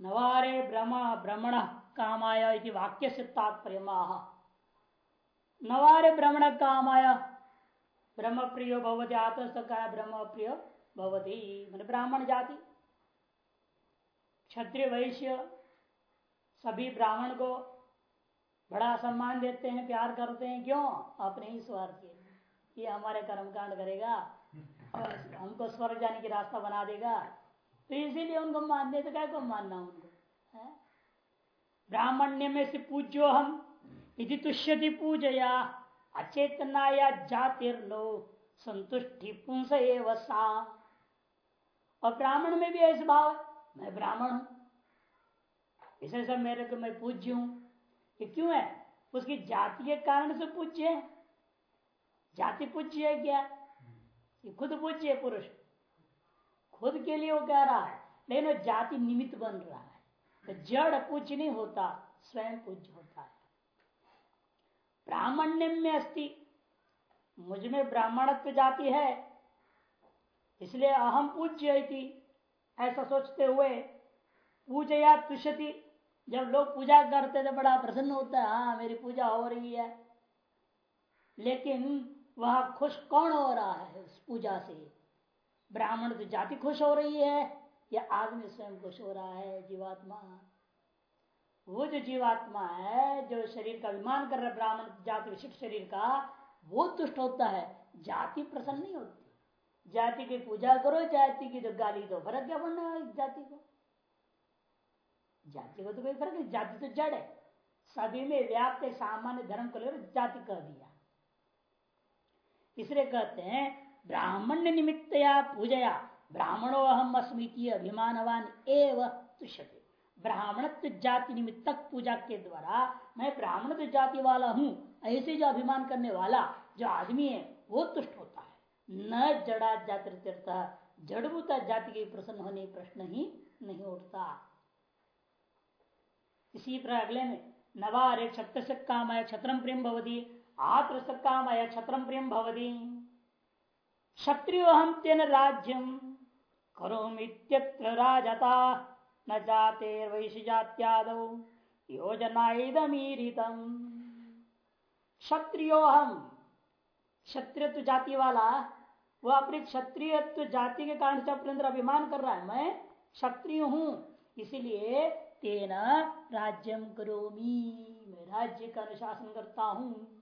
नवारे भ्रम भ्रमण कामाय वाक्य से तात्पर्य नवारे भ्रमण कामाय ब्रह्म प्रिय भवती आत्मस्थ का ब्रह्म प्रिय भवती। मैंने ब्राह्मण जाति। क्षत्रिय वैश्य सभी ब्राह्मण को बड़ा सम्मान देते हैं प्यार करते हैं। क्यों? अपने ही स्वार्थ के ये हमारे कर्मकांड करेगा। हमको स्वर्ग जाने की रास्ता बना देगा। तो इसीलिए उनको मानते तो क्या को मानना उनको? ब्राह्मण्य में से पूज्यो हम यदि तुष्यति पूजया अचेतना या जातिर्नो, संतुष्टि पुंस सा और ब्राह्मण में भी ऐसे भाव मैं ब्राह्मण हूँ। इसे सब मेरे को मैं पूज्य हूँ। ये क्यों है? उसकी जाति के कारण से पूज्य है। जाति पूज्य है क्या? खुद पूज्य है, पुरुष। खुद के लिए वो कह रहा है लेकिन वो जाति निमित्त बन रहा है। तो जड़ पूज्य नहीं होता, स्वयं पूज्य होता है। ब्राह्मण्य में अस्थि मुझमें ब्राह्मणत्व जाति है, इसलिए अहम पूज्य ऐसा सोचते हुए पूजया तुषति जब लोग पूजा करते तो बड़ा प्रसन्न होता है हाँ मेरी पूजा हो रही है। लेकिन वह खुश कौन हो रहा है उस पूजा से? ब्राह्मण तो जाति खुश हो रही है, या आदमी स्वयं खुश हो रहा है, जीवात्मा? वो जो जीवात्मा है, जो शरीर का अभिमान कर रहा है, ब्राह्मण जाति विशिष्ट शरीर का, वो तुष्ट होता है। जाति प्रसन्न नहीं होती। जाति की पूजा करो, जाति की तो गाली दो, फ़र्क क्या बनना है जाति को? जाति को तो कोई फ़र्क नहीं, जाति तो जड़ है। सभी में व्याप्त सामान्य धर्म को लेकर जाति कह दिया। इसलिए कहते हैं ब्राह्मण्य निमित्त या पूजया। ब्राह्मणो अहम अस्मृति अभिमानवान एवं तुष्यते। ब्राह्मणत्व जाति निमित्त पूजा के द्वारा मैं ब्राह्मण जाति वाला हूँ, ऐसे जो अभिमान करने वाला, जो आदमी है, वो तुष्ट होता है। न जड़ा जाति तीर्थ जड़भूता जाति के प्रसन्न होने प्रश्न ही नहीं उठता। इसी पर अगले में, नवारे छत्र कामय छत्रम प्रेम भवती आत्र कामय छत्रम प्रेम भवती। क्षत्रियो हम तेन राज्यम करोमित्यत्र राजता, न जाते वैश्य जात्याद योजनादमीरितम क्षत्रियो हम क्षत्रियत्व जाति वाला वह अपनी क्षत्रियत्व जाति के कारण से अपने अंदर अभिमान कर रहा है। मैं क्षत्रिय हूँ, इसीलिए तेना राज्यम करोमी। मैं राज्य का अनुशासन करता हूँ।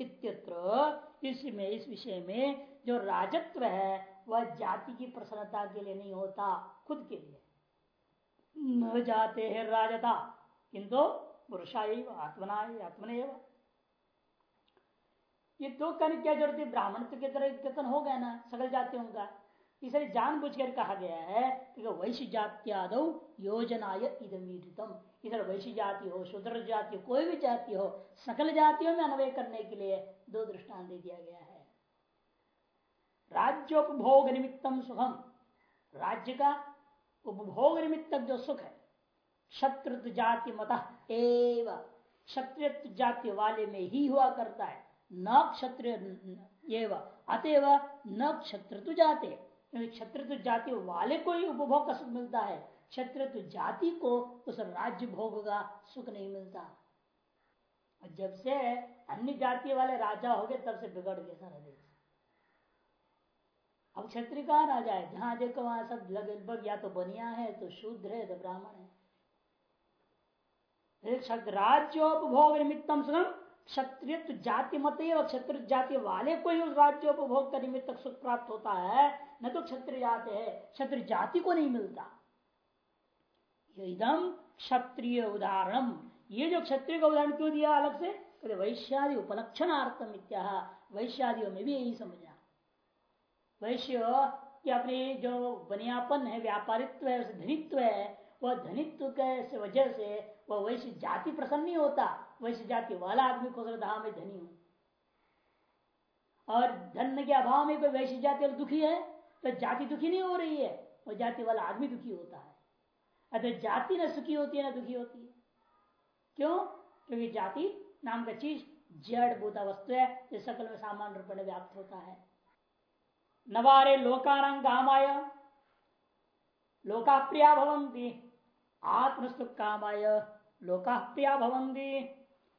इत्यत्र इसमें इस विषय में जो राजत्व है, वह जाति की प्रसन्नता के लिए नहीं होता, खुद के लिए। न जाते है राजता, किंतु पुरुषा आत्मना आत्मने ये दो कन क्या ज़रूरत है? ब्राह्मण के तरह कथन हो गया ना, सगल जातियों का। इसलिए जानबूझकर कहा गया है कि वैश्य जात्याद योजना इधमीतम इधर वैश्य जाति हो शूद्र जाति हो, कोई भी जाति हो, सकल जातियों में अन्वय करने के लिए दो दृष्टांत दे दिया गया है। राज्योपभोग निमित्तम सुखम। राज्य का उपभोग निमित्त जो सुख है शत्रु जाति मत एव क्षत्रिय जाति वाले में ही हुआ करता है। न क्षत्रिय अतएव न क्षत्रु जाते क्षत्रिय जाति वाले को ही उपभोग का सुख मिलता है। क्षत्रिय जाति को उस राज्य भोग का सुख नहीं मिलता। जब से अन्य जाति वाले राजा हो गए, तब से बिगड़ गया सारा देश। अब क्षत्रिय कहा राजा है? जहाँ देखो, वहाँ सब लगभग या तो बनिया है तो शूद्र है तो ब्राह्मण है। राज्योपभोग निमित्तम सुखम क्षत्रिय जाति मत क्षत्रिय जाति वाले को ही उस राज्योपभोग का निमित्त सुख प्राप्त होता है। न तो क्षत्रिय जाति है, क्षत्रिय जाति को नहीं मिलता। एकदम क्षत्रिय उदाहरण। ये जो क्षत्रिय का उदाहरण क्यों दिया अलग से? कहते वैश्यादि उपलक्षणार्थम इत्या। वैश्यादियों में भी यही समझा वैश्य की अपनी जो बनियापन है, व्यापारित्व है धनित्व है, वह धनित्व के वजह से वह वैश्य जाति प्रसन्न नहीं होता। वैश्य जाति वाला आदमी को हाँ मैं धनी हूँ। और धन के अभाव में कोई वैश्य जाति और दुखी है तो जाति दुखी नहीं हो रही है वो जाति वाला आदमी दुखी होता है। अतः जाति न सुखी होती है, ना दुखी होती है। क्यों? क्योंकि जाति नाम का चीज़ जड़ भूता वस्तु है, जो सकल में सामान्य रूप में व्याप्त होता है। नवारे लोकारंग कामाय लोकाप्रिया भवंती आत्मस्तु कामाय लोका प्रिया भवंती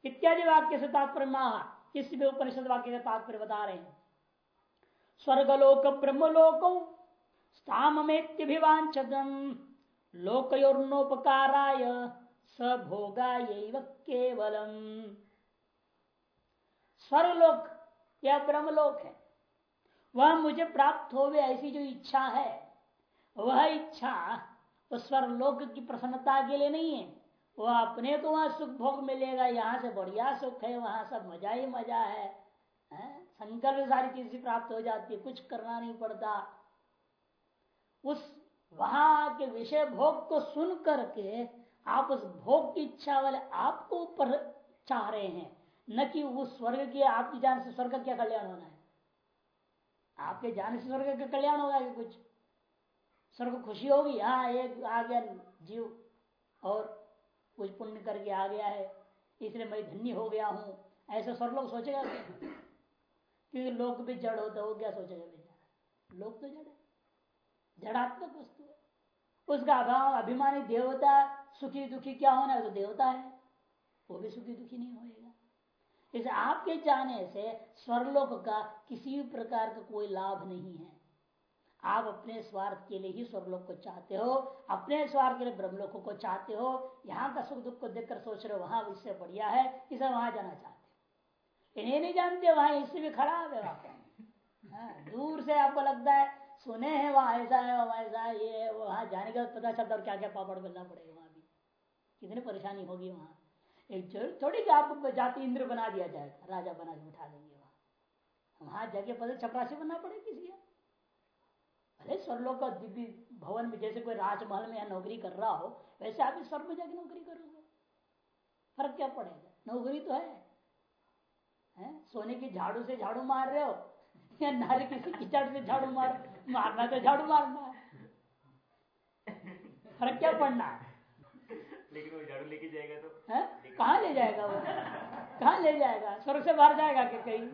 इत्यादि वाक्य से तात्पर्य इस भी उपनिषद वाक्य का तात्पर्य बता रहे हैं। स्वर्गलोक ब्रह्मलोक स्थामेत्यभिवांचतम लोकोपकाराय सभोगा केवलम। स्वर्गलोक, या ब्रह्मलोक है, वह मुझे प्राप्त हो ऐसी जो इच्छा है, वह इच्छा स्वर्गलोक की प्रसन्नता के लिए नहीं है। वह अपने को वहाँ सुख भोग मिलेगा, यहाँ से बढ़िया सुख है, वहाँ सब मज़ा ही मज़ा है? संकल्प सारी चीज़ प्राप्त हो जाती है, कुछ करना नहीं पड़ता। उस वहाँ के विषय भोग को सुन करके आप उस भोग की इच्छा वाले आपको ऊपर चाह रहे हैं। न कि उस स्वर्ग की, आपकी जान से स्वर्ग क्या कल्याण होना है। आपके जान से स्वर्ग का कल्याण होगा कि कुछ? स्वर्ग खुशी होगी? हाँ एक आ गया जीव और कुछ पुण्य करके आ गया है। इसलिए मैं धन्य हो गया हूँ। ऐसे स्वर्ग लोग सोचेगा क्योंकि लोग भी जड़ होता हो क्या सोचेगा बेचारा? लोग तो जड़ है। जड़ात्मक वस्तु है। उसका अभाव, अभिमानी देवता सुखी दुखी क्या होना है? तो देवता है। वो भी सुखी दुखी नहीं होएगा। इसे आपके जाने से स्वरलोक का किसी भी प्रकार का कोई लाभ नहीं है। आप अपने स्वार्थ के लिए ही स्वर्लोक को चाहते हो, अपने स्वार्थ के लिए ब्रह्मलोक को चाहते हो। यहाँ का सुख दुख को देखकर सोच रहे हो, वहाँ इससे बढ़िया है, इसे वहाँ जाना चाहते इन्हें नहीं जानते वहाँ इससे भी खराब है वहाँ दूर से आपको लगता है सुने हैं वहाँ ऐसा है वहाँ ऐसा है ये वहाँ जाने का पता चलता और क्या क्या पापड़ बनना पड़ेगा वहाँ भी। कितनी परेशानी होगी वहाँ। एक थोड़ी कि आपको जाति इंद्र बना दिया जाएगा राजा बना के बिठा देंगे वहाँ। वहाँ जाके पता चपरासी बनना पड़ेगा किसी का। भले स्वर्लोक का दिव्य भवन में जैसे कोई राजमहल में या नौकरी कर रहा हो वैसे आप इस स्वर्ग में जाके नौकरी करोगे। फ़र्क क्या पड़ेगा? नौकरी तो है, है? सोने की झाड़ू से झाड़ू मार रहे हो? या नारी किसी कीचड़ से झाड़ू मार मारना तो झाड़ू मारना है। फ़र्क क्या पड़ना है? लेकिन वो झाड़ू लेके जाएगा तो कहाँ ले जाएगा वो? कहाँ ले जाएगा? स्वर्ग से बाहर जाएगा कि कहीं?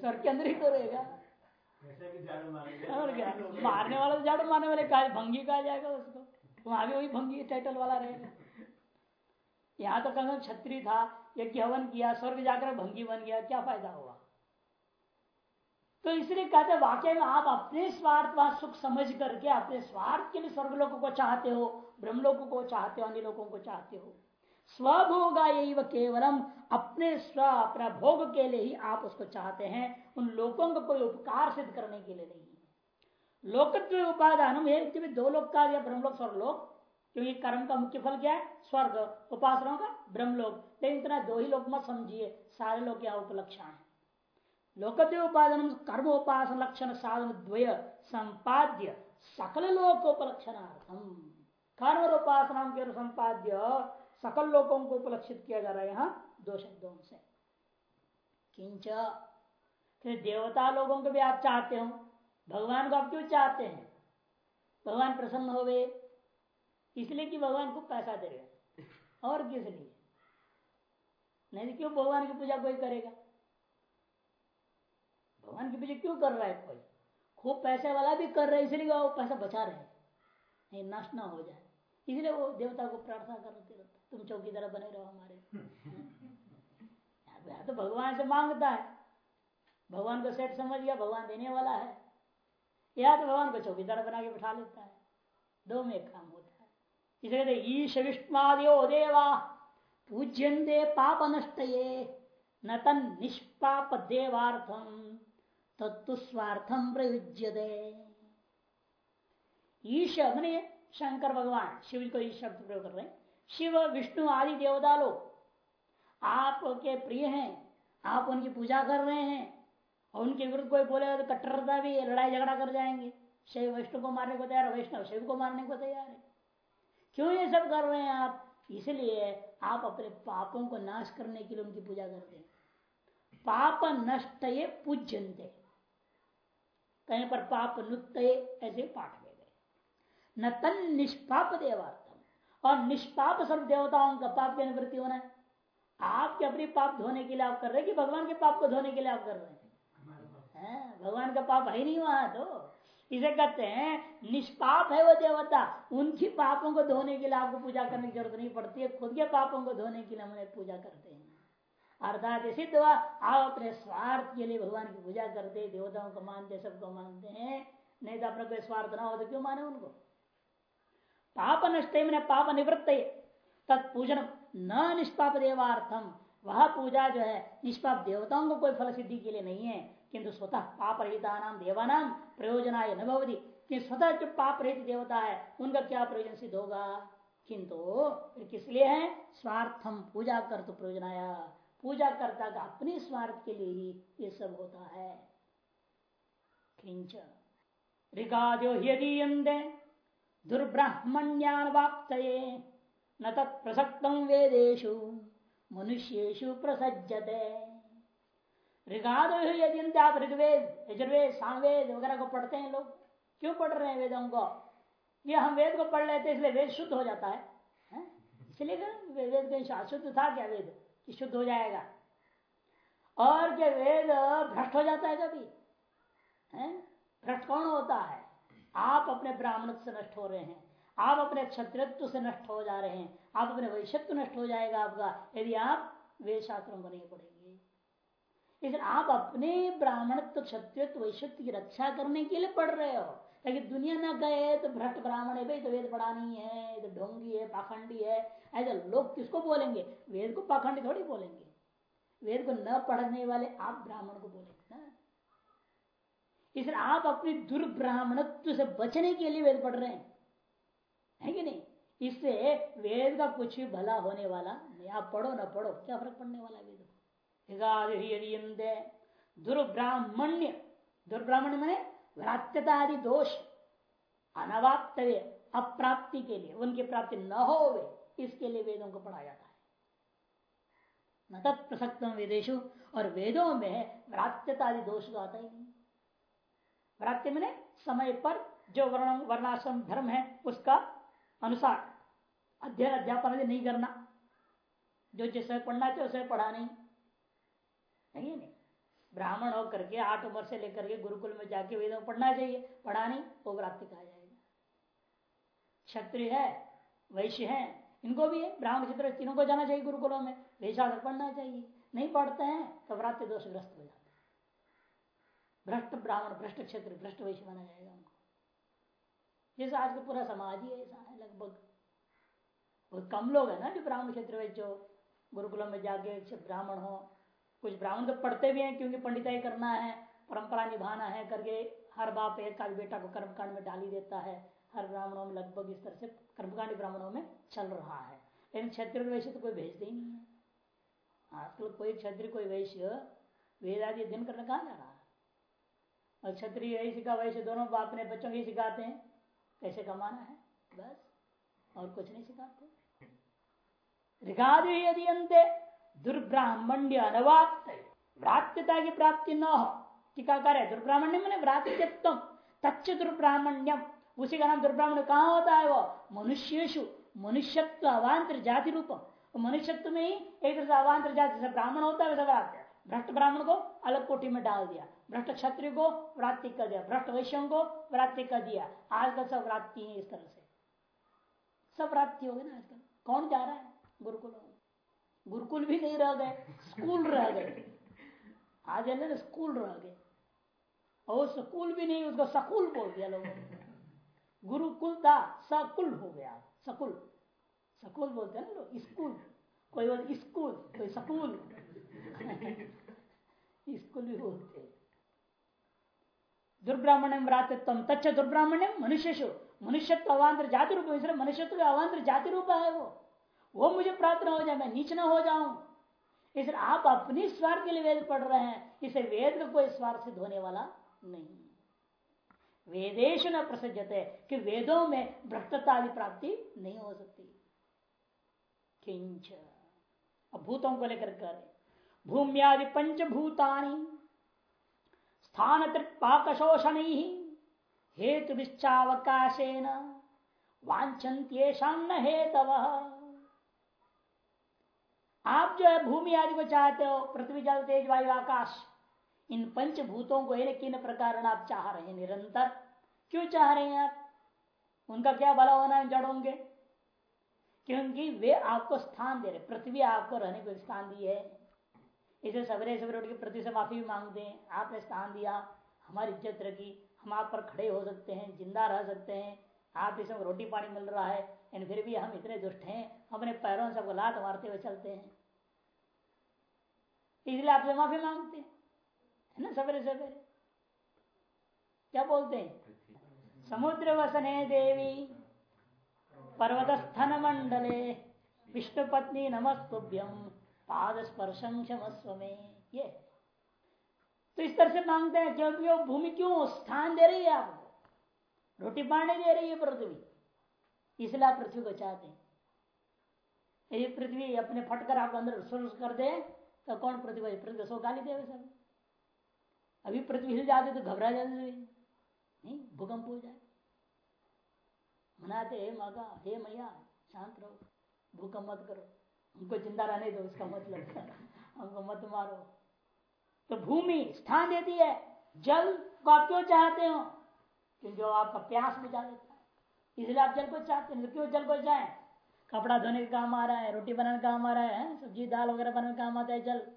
स्वर्ग के अंदर ही तो रहेगा। और क्या? मारने वाला तो झाड़ू मारने वाले कहा भंगी कहा जाएगा उसको। वहाँ भी वही भंगी टाइटल वाला रहेगा। यहाँ तो कम छत्री था। यज्ञ हवन किया स्वर्ग जाकर भंगी बन गया, क्या फ़ायदा हुआ? तो इसलिए कहते वाक्य में आप अपने स्वार्थ व सुख समझ करके अपने स्वार्थ के लिए स्वर्ग लोगों को चाहते हो ब्रह्म लोगों को चाहते हो, अन्य लोगों को चाहते हो। स्वभोगा यही केवलम, अपने स्व, अपना भोग के लिए ही आप उसको चाहते हैं। उन लोगों को कोई उपकार सिद्ध करने के लिए नहीं लोकत्व उपादान दो लोग का या ब्रह्मलोक, स्वर्गलोक क्योंकि कर्म का मुख्य फल क्या है? स्वर्ग। उपासनाओं का? ब्रह्मलोक। लेकिन इतना दो ही लोग मत समझिए सारे लोग यहाँ उपलक्षण है? लोकदेव उपादन कर्म उपासन लक्षण, साधन द्वय, संपाद्य, सकल लोकोपलक्षणार्थम। कर्म और उपासना के संपाद्य सकल लोगों को उपलक्षित किया जा रहा है यहाँ दो शब्दों से। किंच। देवता लोगों को भी आप चाहते हो। भगवान को आप क्यों चाहते हैं? भगवान प्रसन्न हो गए। इसलिए कि भगवान को पैसा दे रहे और किस लिए? नहीं क्यों भगवान की पूजा कोई करेगा? भगवान की पूजा क्यों कर रहा है कोई? खूब पैसे वाला भी कर रहा है, इसलिए वो पैसा बचा रहे नहीं नष्ट ना हो जाए। इसलिए वो देवता को प्रार्थना करते रहते तुम चौकीदार बने रहो हमारे तो भगवान से माँगता है। भगवान को सेठ समझ गया, भगवान देने वाला है। या तो भगवान को चौकीदार बना के बैठा लेता है। दो में एक काम होता है। इसलिए ईश विष्णुदेव देवा पूज्यंते पाप नष्ट न तन निष्पाप देवार्थम तत्स्वार्थम प्रयुज्य दे ईश, मैंने शंकर भगवान शिव को ईश शब्द प्रयोग कर रहे हैं। शिव, विष्णु आदि देवता लोग आपके प्रिय हैं, आप उनकी पूजा कर रहे हैं, और उनके विरुद्ध कोई बोलेगा तो कट्टरता भी, लड़ाई झगड़ा कर जाएँगे। शिव विष्णु को मारने को तैयार है, वैष्णव, शिव को मारने को तैयार है। क्यों ये सब कर रहे हैं आप? इसलिए आप अपने पापों को नाश करने के लिए उनकी पूजा करते हैं। पाप नष्ट पूज्यंते कहीं पर पाप नुत ऐसे पाठ में गए। न तन निष्पाप देवार्थम। और निष्पाप सब देवताओं का पाप की निवृत्ति होना है। आपके अपने पाप धोने के लिए आप कर रहे हैं कि भगवान के पाप को धोने के लिए आप कर रहे हैं भगवान का पाप है नहीं वहाँ तो। इसे कहते हैं, निष्पाप है वो देवता। उनकी पापों को धोने के लिए आपको पूजा करने की ज़रूरत नहीं पड़ती है, खुद के पापों को धोने के लिए हम पूजा करते हैं। अर्थात सिद्ध हुआ, आप अपने स्वार्थ के लिए भगवान की पूजा करते देवताओं को मानते सबको मानते हैं। नहीं तो अपना कोई स्वार्थ ना हो तो क्यों माने उनको? पाप नष्ट मैंने पाप निवृत्त। तत्पूजन न निष्पाप देवार्थम। वह पूजा जो है, निष्पाप देवताओं को कोई फल सिद्धि के लिए नहीं है। किंतु स्वतः पाप रहिता नाम देवानाम प्रयोजना न भवती। कि स्वतः जो पाप रहित देवता है, उनका क्या प्रयोजन सिद्ध होगा? किंतु किस लिए है? स्वार्थम पूजा कर तो प्रयोजनाया। पूजा करता का अपने स्वार्थ के लिए ही ये सब होता है। किंच। दुर्ब्राह्मण्यान वाप्त न तत्प्रसक्त वेदेशु मनुष्येशु प्रसज्जते। ऋगादो यदि आप ऋग्वेद, यजुर्वेद, सामवेद वगैरह को पढ़ते हैं लोग, क्यों पढ़ रहे हैं वेदों को? ये हम वेद को पढ़ लेते हैं, इसलिए वेद शुद्ध हो जाता है? इसलिए वेद कहीं अशुद्ध था क्या वेद? कि शुद्ध हो जाएगा। और क्या वेद भ्रष्ट हो जाता है कभी? भ्रष्ट कौन होता है? आप अपने ब्राह्मण से नष्ट हो रहे हैं, आप अपने क्षत्रित्व से नष्ट हो जा रहे हैं, आप अपने वैश्यत्व नष्ट हो जाएगा आपका, यदि आप वेद शास्त्रों को नहीं पढ़ेंगे। इसलिए आप अपने ब्राह्मणत्व क्षत्रित्व वैश्यत्व की रक्षा करने के लिए पढ़ रहे हो। ताकि दुनिया ना गए तो भ्रष्ट ब्राह्मण है, भाई तो वेद पढ़ा नहीं है तो ढोंगी है, पाखंडी है। ऐसे लोग किसको बोलेंगे? वेद को पाखंड थोड़ी बोलेंगे। वेद को न पढ़ने वाले आप ब्राह्मण को बोलेंगे ना। इसलिए आप अपनी दुर्ब्राह्मणत्व से बचने के लिए वेद पढ़ रहे हैं। है कि नहीं? इससे वेद का कुछ भला होने वाला नहीं। आप पढ़ो ना पढ़ो, क्या फ़र्क पड़ने वाला वेद? दुर्ब्राह्मण्य दुर्ब्राह्मण्य मैंने भ्रात्यता आदि दोष अनवाप्त अप्राप्ति के लिए उनकी प्राप्ति न हो वे इसके लिए वेदों को पढ़ा जाता है न तत्प्रसक्तम वेदेशु और वेदों में भ्रात्यता आदि दोष तो आता ही नहीं भ्रात्य मैंने समय पर जो वर्ण वर्णाश्रम धर्म है उसका अनुसार अध्ययन अध्यापन नहीं करना जो जिस पढ़ना चाहिए उसे पढ़ा नहीं नहीं नहीं। ब्राह्मण होकर के, आठ उम्र से लेकर के गुरुकुल में जाके वेदों पढ़ना चाहिए। पढ़ा नहीं, वो प्राप्ति कहा जाएगा? क्षत्रिय है, वैश्य है, इनको भी है। ब्राह्मण क्षेत्र तीनों को जाना चाहिए गुरुकुलों में। वेशास्त्र पढ़ना चाहिए। नहीं पढ़ते हैं तो प्राप्ति दोषग्रस्त हो जाते हैं। भ्रष्ट ब्राह्मण, भ्रष्ट क्षेत्र भ्रष्ट वैश्य माना जाएगा उनको। जैसे आज का पूरा समाज ही ऐसा है लगभग। बहुत कम लोग है ना जो ब्राह्मण क्षेत्र में जो गुरुकुलों में जाके ब्राह्मण हो कुछ ब्राह्मण तो पढ़ते भी हैं क्योंकि पंडिताई करना है, परंपरा निभाना है, करके हर बाप एक का बेटा को कर्मकांड में डाली देता है। हर ब्राह्मणों में लगभग इस तरह से कर्मकांड ब्राह्मणों में चल रहा है। लेकिन क्षत्रिय वैश्य तो कोई भेजते ही नहीं है। आजकल कोई क्षत्रिय, कोई वैश्य वेदादि अध्ययन करने कहा जा रहा है? और क्षत्रिय यही सिखा, वैश्य दोनों अपने बच्चों को ही सिखाते हैं। कैसे कमाना है? बस। और कुछ नहीं सिखाते। ऋगादि यदि अंत्य दुर्ब्राह्मण्य अनवाप्त भ्रात्यता की प्राप्ति न हो टीका करे दुर्ब्राह्मण्य मैंने भ्रातृत्व तच्च दुर्ब्राह्मण्यम उसी का नाम दुर्ब्राह्मण कहा होता है वो मनुष्यु मनुष्यत्व अवान्तर जाति रूप मनुष्यत्व में ही एक तरह से अवान्तर जाति से ब्राह्मण होता है वैसा भ्रष्ट ब्राह्मण को अलग कोटि में डाल दिया भ्रष्ट क्षत्रिय को व्रात्ति कर दिया भ्रष्ट वैश्यों को व्रात्ति कर दिया आजकल सब व्रात्ति है इस तरह से सब व्रात्ति हो गए ना आजकल कौन जा रहा है गुरुकुलों में गुरुकुल भी नहीं रह गए, स्कूल रह गए। आज है ना स्कूल रह गए। और स्कूल भी नहीं, उसको सकुल बोल दिया लोगों गुरुकुल था सकुल हो गया, सकुल। सकुल बोलते हैं ना लोग, स्कूल। कोई बोलते स्कूल, कोई सकुल। स्कूल भी बोलते दुर्ब्राह्मण्यम रातित्व तच्च दुर्ब्राह्मण्यम मनुष्य मनुष्यत्व अवान्तर जाति रूप मनुष्यत्व अवान्तर जाति रूप है वो। वो मुझे प्राप्त न हो जाए, मैं नीच न हो जाऊँ। इसलिए आप अपनी स्वार्थ के लिए वेद पढ़ रहे हैं। इसे वेद का कोई स्वार्थ सिद्ध होने वाला नहीं। वेदेश न प्रसजते कि वेदों में भ्रष्टता आदि प्राप्ति नहीं हो सकती। किंच। भूतों को लेकर कर। भूम्यादि पंचभूतानी स्थान पाकशोषण ही हेतु वांछन्त्येषाम न हेतव। आप जो है भूमि आदि को चाहते हो, पृथ्वी जल, तेज वायु, आकाश, इन पंचभूतों को किन प्रकार आप चाह रहे हैं, निरंतर। क्यों चाह रहे हैं आप? उनका क्या भला होना है, जड़ होंगे? क्योंकि वे आपको स्थान दे रहे पृथ्वी आपको रहने को स्थान दी है। इसे सवेरे सवेरे उठ के पृथ्वी से माफ़ी भी मांगते हैं। आपने स्थान दिया, हमारी इज़्ज़त रखी, हम आप पर खड़े हो सकते हैं, ज़िंदा रह सकते हैं। आप इसमें रोटी पानी मिल रहा है लेकिन फिर भी हम इतने दुष्ट हैं, अपने पैरों से लात मारते हुए चलते हैं। इसलिए आपसे माफ़ी मांगते हैं, है ना, सवेरे सवेरे। क्या बोलते हैं? समुद्र वसने देवी पर्वत स्थन मंडले, विष्णु पत्नी नमस्तुभ्यम पाद स्पर्शं क्षमस्व में। ये। तो इस तरह से मांगते हैं, क्योंकि वो भूमि क्यों स्थान दे रही है आपको? रोटी पानी दे रही है पृथ्वी। इसलिए आप पृथ्वी को चाहते हैं। यदि पृथ्वी अपने फटकर आपको अंदर कर दे तो कौन पृथ्वी पृथ्वी सो गाली दे सब? अभी पृथ्वी हिल जाते तो घबरा जाते नहीं, भूकंप हो जाए। मनाते, हे मागा हे मैया, शांत रहो। भूकंप मत करो। हमको ज़िंदा रहने दो, उसका मतलब हमको मत मारो। तो भूमि स्थान देती है। जल को आप क्यों चाहते हो? क्योंकि जो आपका प्यास बुझा देता इसलिए आप जल को चाहते हैं, क्यों जल को चाहे? कपड़ा धोने का काम आ रहा है, रोटी बनाने का काम आ रहा है, सब्ज़ी, दाल वगैरह बनाने का काम आता है जल।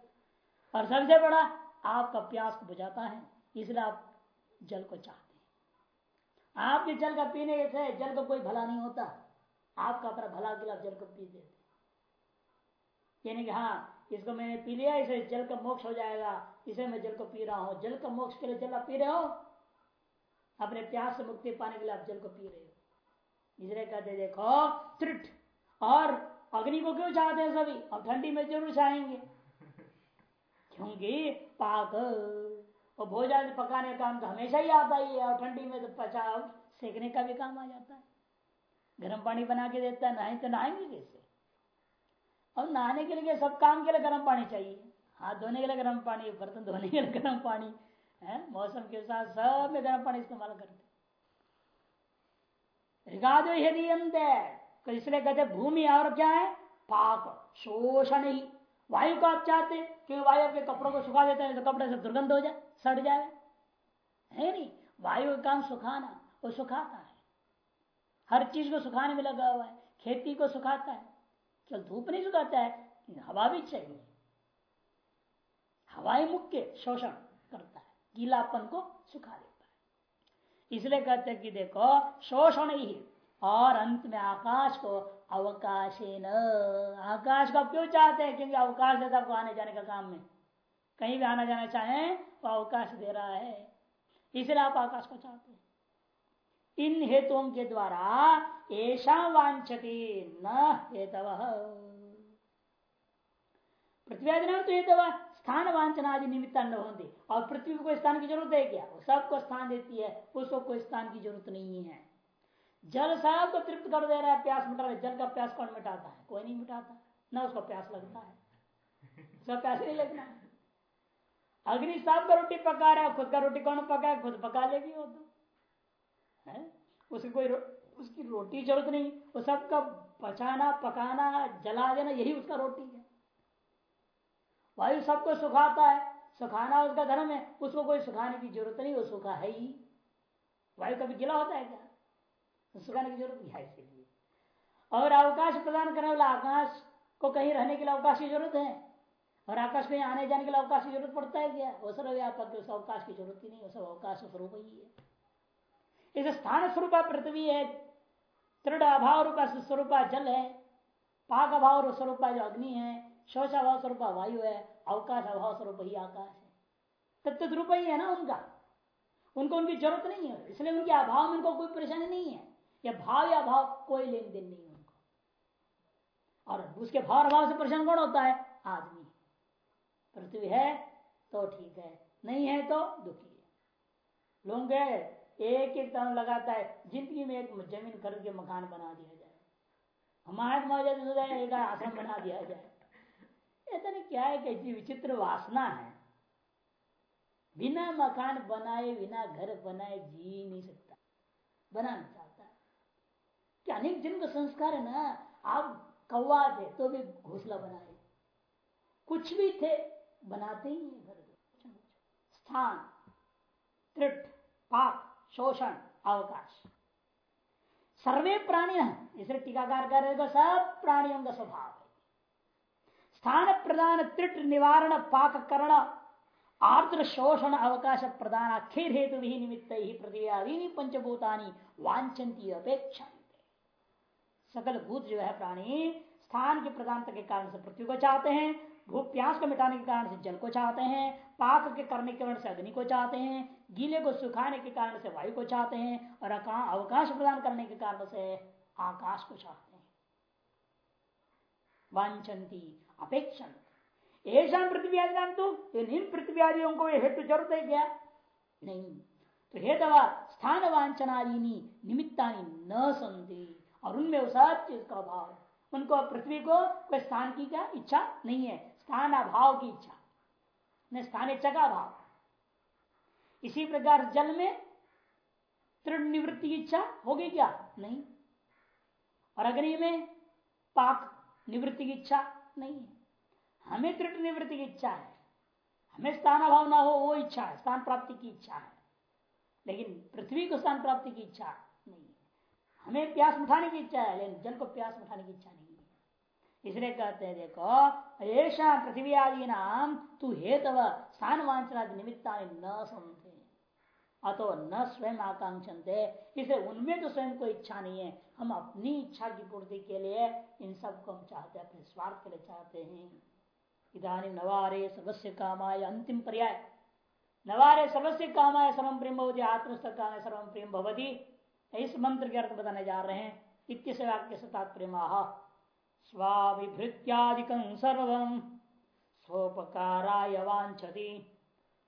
और सबसे बड़ा, आपका प्यास को बुझाता है, इसलिए आप जल को चाहते हैं। आपके जल का पीने से जल का कोई भला नहीं होता। आपका अपना भला के लिए आप जल को पी देते यानी कि हाँ इसको मैंने पी लिया, इसे जल का मोक्ष हो जाएगा, इसे मैं जल को पी रहा हूँ। जल का मोक्ष के लिए जल आप पी रहे हो? अपने प्यास से मुक्ति पाने के लिए आप जल को पी रहे हो। इसलिए कहते देखो, त्रिट। और अग्नि को क्यों चाहते हैं सभी? अब ठंडी में ज़रूर चाहेंगे। क्योंकि पाक और भोजन पकाने का काम तो हमेशा ही आता ही है, और ठंडी में तो पचा सेकने का भी काम आ जाता है। गर्म पानी बना के देता है, नहाए तो नहाएँगे कैसे? और नहाने के लिए सब काम के लिए गर्म पानी चाहिए। हाथ धोने के लिए गर्म पानी, बर्तन धोने के लिए गर्म पानी, है? मौसम के साथ सब में गर्म पानी इस्तेमाल करते तो इसलिए कहते भूमि और क्या है? पाप शोषण ही। वायु को आप चाहते क्योंकि वायु आपके कपड़ों को सुखा देते हैं तो कपड़े से दुर्गंध हो जाए, सड़ जाए। है नहीं? वायु का काम सुखाना, वो सुखाता है। हर चीज़ को सुखाने में लगा हुआ है, खेती को सुखाता है। चल धूप नहीं सुखाता है हवा भी चाहिए। हवाई मुख्य शोषण करता है, गीलापन को सुखा देता इसलिए कहते हैं कि देखो, शोषण ही और अंत में आकाश को अवकाश न। आकाश को क्यों चाहते हैं? क्योंकि अवकाश देता आपको आने जाने का काम में। कहीं भी आना जाना चाहे तो अवकाश दे रहा है। इसलिए आप आकाश को चाहते हैं। इन हेतुओं के द्वारा ऐसा वांछती न हेतव। पृथ्वी तो हेतव स्थान वांछना आदि निमित्त न होंगे और पृथ्वी को स्थान की ज़रूरत है क्या? वो सबको स्थान देती है उसको कोई स्थान की ज़रूरत नहीं है। जल सबको तृप्त कर दे रहा है प्यास मिटा रहा है। जल का प्यास कौन मिटाता है? कोई नहीं मिटाता ना उसको प्यास लगता है। उसका प्यास नहीं लगना अग्नि सब का रोटी पका रहा है खुद का रोटी कौन पका खुद पका लेगी वो तो। है? उसकी कोई रो, उसकी रोटी ज़रूरत नहीं। वो सबका पचाना पकाना जला देना यही उसका रोटी है। वायु सबको सुखाता है। सुखाना उसका धर्म है। उसको कोई सुखाने की ज़रूरत नहीं, वो सुखा है ही। वायु कभी गिला होता है क्या सुखाने की ज़रूरत है इसीलिए। और अवकाश प्रदान करने वाला आकाश को कहीं रहने के लिए अवकाश की ज़रूरत है। और आकाश कहीं आने जाने के लिए अवकाश की ज़रूरत पड़ता है क्या? वो सर्वव्यापक उस अवकाश की ज़रूरत ही नहीं वो सब अवकाश स्वरूप ही है। इस स्थान स्वरूप पृथ्वी है। दृढ़ अभाव रूप स्वरूप जल है। पाक अभाव स्वरूप जो अग्नि है। शोच अभाव स्वरूप वायु है अवकाश अभाव स्वरूप ही आकाश है। तत्व रूप ही है ना उनका। उनको उनकी ज़रूरत नहीं है, इसलिए उनके अभाव में उनको कोई परेशानी नहीं है। या भाव या भाव कोई लेन देन नहीं है उनको। और उसके भाव अभाव से परेशान कौन होता है? आदमी। पृथ्वी है तो ठीक है, नहीं है तो दुखी है। लोग एक एक तरह लगाता है ज़िंदगी में एक ज़मीन खरीद के मकान बना दिया जाए। हमारे मौजूद एक आश्रम बना दिया जाए। ऐसा नहीं, क्या है कैसी विचित्र वासना है? बिना मकान बनाए, बिना घर बनाए जी नहीं सकता। बनाना चाहता। है कि अनेक जन का संस्कार है ना? आप कौवा थे तो भी घोसला बनाए। कुछ भी थे, बनाते ही घर। स्थान, त्रिट, पाप, शोषण, अवकाश। सर्वे प्राणी इसलिए टीकाकार कर रहे सब प्राणियों का स्वभाव। है स्थान प्रदान त्रिट निवारण पाक करण आर्द्र शोषण अवकाश प्रदान अखेर हेतु भी निमित्त ही आदि पंचभूतानी वांछती अपेक्षा सकल भूत जो है प्राणी स्थान के प्रदानता के कारण से पृथ्वी को चाहते हैं भूख प्यास को मिटाने के कारण से जल को चाहते हैं पाक के करने के कारण से अग्नि को चाहते हैं गीले को सुखाने के कारण से वायु को चाहते हैं और अवकाश प्रदान करने के कारण से आकाश को चाहते हैं वांछती अपेक्षा ऐसा पृथ्वी आदि तो इन पृथ्वी आदियों को हेतु ज़रूरत है क्या? नहीं। तो हेतवा स्थान वांछनादि निमित्ता न संति। और उनमें सब चीज़ का अभाव उनको पृथ्वी को कोई स्थान की क्या इच्छा नहीं है। स्थान अभाव की इच्छा। न स्थान, इच्छा का अभाव। इसी प्रकार जल में तृण निवृत्ति की इच्छा होगी क्या? नहीं। और अग्नि में पाक निवृत्ति की इच्छा नहीं है। हमें तृण निवृत्ति की इच्छा है। हमें स्थान अभाव ना हो, वो इच्छा है। स्थान प्राप्ति की इच्छा है। लेकिन पृथ्वी को स्थान प्राप्ति की इच्छा नहीं है। हमें प्यास उठाने की इच्छा है, लेकिन जल को प्यास उठाने की इच्छा नहीं है। इसलिए कहते हैं, देखो ऐसा पृथ्वी आदि नाम तू हेतव स्थान वांचना निमित्ता न सुनते। अतो न स्वयं आकांक्षते इसे उनमें तो स्वयं कोई इच्छा नहीं है। हम अपनी इच्छा की पूर्ति के लिए इन सबको हम चाहते हैं, अपने स्वार्थ के लिए चाहते हैं। इधानी नवारे सर्वस्व कामाय अंतिम पर्याय। नवारे सर्वस्व कामाय सर्वम प्रेम भवती, आत्मस्थ काम सर्वम प्रेम भवती। इस मंत्र के अर्थ बताने जा रहे हैं। वाक्य से तात्पर्य स्वाभिभृत्यादिक सर्व स्वोपकाराय वांछति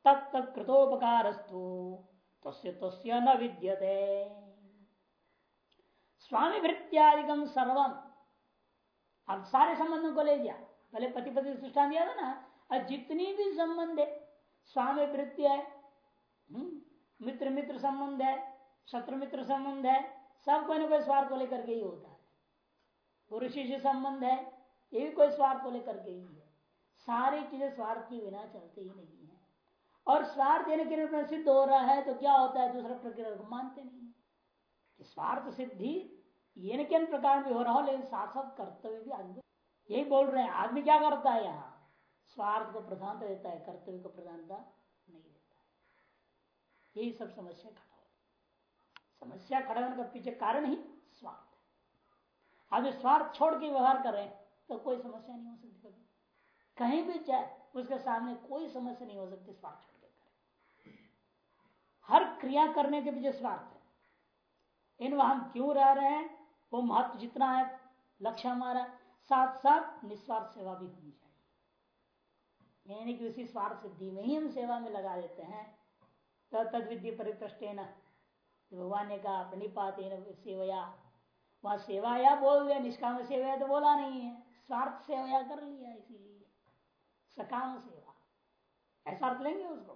तत्कृतोपकारस्तु तस्य न विद्यते। स्वामी भृत्यादिकम सर्वम अब सारे संबंधों को ले दिया पहले पति पति दृष्टान दिया था ना? अब जितनी भी संबंध है स्वामी वृत्ति है हम्म, मित्र मित्र संबंध है शत्रु मित्र संबंध है सब कोई ना कोई स्वार्थ को लेकर के ही होता है। पुरुष से संबंध है ये भी कोई स्वार्थ को लेकर के ही है। सारी चीज़ें स्वार्थ के बिना चलती ही नहीं है। और स्वार्थ देने के लिए सिद्ध हो रहा है तो क्या होता है? दूसरा प्रक्रिया को मानते नहीं कि स्वार्थ सिद्धि, ये न किन प्रकार में हो रहा हो, लेकिन साथ साथ कर्तव्य भी आदमी यही बोल रहे हैं। आदमी क्या करता है यहाँ? स्वार्थ को प्रधानता देता है, कर्तव्य को प्रधानता नहीं देता है। यही सब समस्या खड़ा हो। समस्या खड़ा होने का पीछे कारण ही स्वार्थ है। स्वार्थ छोड़ के व्यवहार करें तो कोई समस्या नहीं हो सकती कभी। कहीं भी जाए उसके सामने कोई समस्या नहीं हो सकती, स्वार्थ छोड़ के हर क्रिया करने के पीछे स्वार्थ है। इन हम क्यों रह रहे हैं? वो महत्व जितना है, लक्ष्य हमारा साथ साथ निस्वार्थ सेवा भी होनी चाहिए। यानी कि उसी स्वार्थ सिद्धि में ही हम सेवा में लगा देते हैं। तो तद विधि परिप्रष्टे न भगवान ने कहा प्रणिपाते सेवया। वहाँ सेवाया बोल दिया, निष्काम सेवा तो बोला नहीं है। स्वार्थ सेवया कर लिया इसीलिए। सकाम सेवा ऐसा अर्थ लेंगे उसको।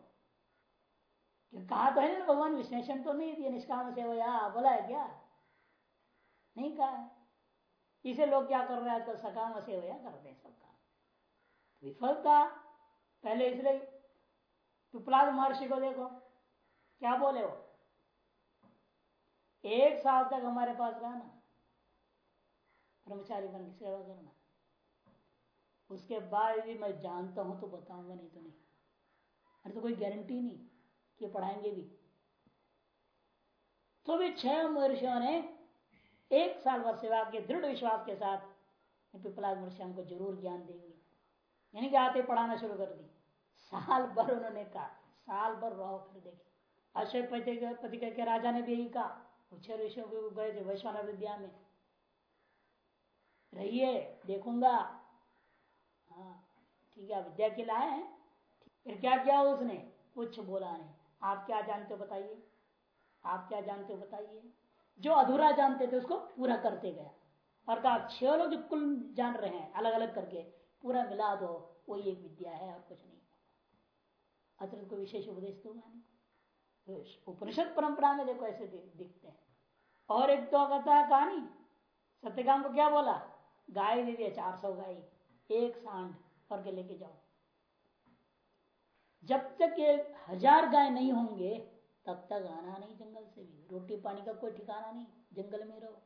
कहा तो है ना, भगवान विश्लेषण तो नहीं दिया निष्काम सेवया बोला है क्या? नहीं कहा इसे लोग क्या कर रहे हैं तो सकाम से होया करते हैं सब काम विफलता पहले इसलिए तुपलाद महर्षि को देखो। क्या बोले वो? एक साल तक हमारे पास रहना ब्रह्मचारी बन की सेवा करना। उसके बाद भी मैं जानता हूँ तो बताऊँगा, नहीं तो नहीं। अरे तो कोई गारंटी नहीं कि पढ़ाएँगे भी। तो भी छह महर्षियों ने एक साल भर सेवा के, दृढ़ विश्वास के साथ पिपलाद मुर्श्याम को ज़रूर ज्ञान देंगे। यानी कि आते पढ़ाना शुरू कर दी। साल भर उन्होंने कहा, साल भर रहो, फिर देखे अक्षय पति के राजा ने भी यही कहा। छह ऋषियों को गए थे वैश्वान विद्या में। रहिए, देखूँगा। हाँ ठीक है विद्या के लाए हैं। फिर क्या किया उसने? कुछ बोला नहीं। आप क्या जानते हो बताइए? आप क्या जानते हो बताइए? जो अधूरा जानते थे उसको पूरा करते गया और कहा छह लोग जो कुल जान रहे हैं अलग अलग करके, पूरा मिला दो वही एक विद्या है और कुछ नहीं। अतिरिक्त को विशेष उपदेश नहीं तो उपनिषद परंपरा में देखो ऐसे दिखते हैं। और एक तो कहता है कहानी, सत्यकाम को क्या बोला? गाय दे दिया, चार सौ गाय। एक सांड और के लेके जाओ। जब तक ये हज़ार गाय नहीं होंगे, तब तक आना नहीं जंगल से भी। रोटी पानी का कोई ठिकाना नहीं, जंगल में रहो।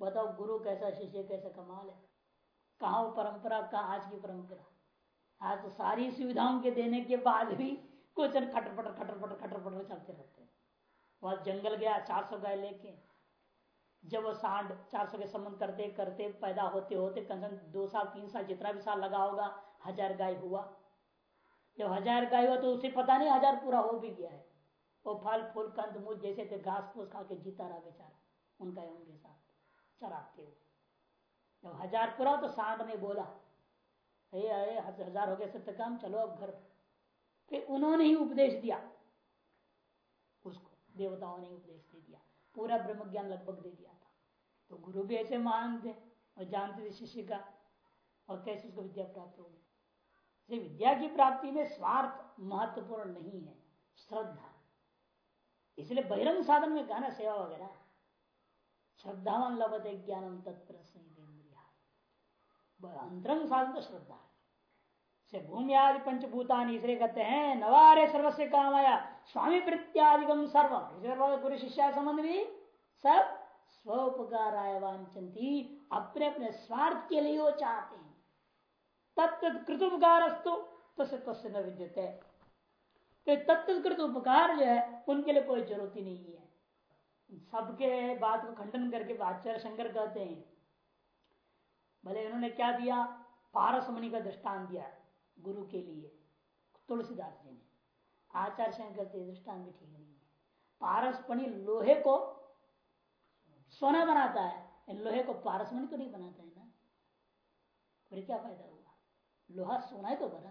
बताओ गुरु कैसा शिष्य, कैसा कमाल है। कहा वो परंपरा, कहा आज की परंपरा। आज तो सारी सुविधाओं के देने के बाद भी कुछ खटर पटर खटर पटर खटर पटर चलते रहते हैं। वहाँ जंगल गया, चार सौ गाय लेके जब वो सांड चार सौ के संबंध करते करते, पैदा होते होते, कम दो साल, तीन साल, जितना भी साल लगा होगा, हज़ार गाय हुआ। जब हज़ार गाय हुआ तो उसे पता नहीं हज़ार पूरा हो भी गया है। वो फल, फूल, कंद मूल जैसे थे, घास फूस खा के जीता रहा बेचारा, उनका उनके साथ चराते हुए। जब हज़ार पूरा तो सांड ने बोला अरे अरे हज़ार हो गया सत्य काम, चलो अब घर फिर उन्होंने ही उपदेश दिया। उसको देवताओं ने उपदेश दे दिया। पूरा ब्रह्म ज्ञान लगभग दे दिया। तो गुरु भी ऐसे मान थे और जानते थे शिष्य का। और कैसे उसको विद्या प्राप्त होगी? विद्या की प्राप्ति में स्वार्थ महत्वपूर्ण नहीं है, श्रद्धा। इसलिए बहिरंग साधन में कहना सेवा वगैरह। श्रद्धावान लभते ज्ञानम तत्पर अंतरंग साधन तो श्रद्धा से भूमि आदि पंचभूतानी इसलिए कहते हैं, नवारे सर्वस्व काम आया स्वामी प्रत्यादिगम सर्व पूरे शिष्या संबंध भी सब आय वांछती अपने अपने स्वार्थ के लिए वो चाहते हैं। तत्त कृत न तो तत्कृत उपकार जो है, उनके लिए कोई ज़रूरत ही नहीं है। सबके बात को खंडन करके आचार्य शंकर कहते हैं, भले उन्होंने क्या दिया पारसमणि का दृष्टान दिया गुरु के लिए, तुलसीदास जी ने। आचार्य शंकर दृष्टान भी ठीक नहीं है। पारसमणि लोहे को सोना बनाता है लोहे को पारसमणि तो नहीं बनाता है ना? फिर क्या फ़ायदा हुआ? लोहा सोना ही तो बना।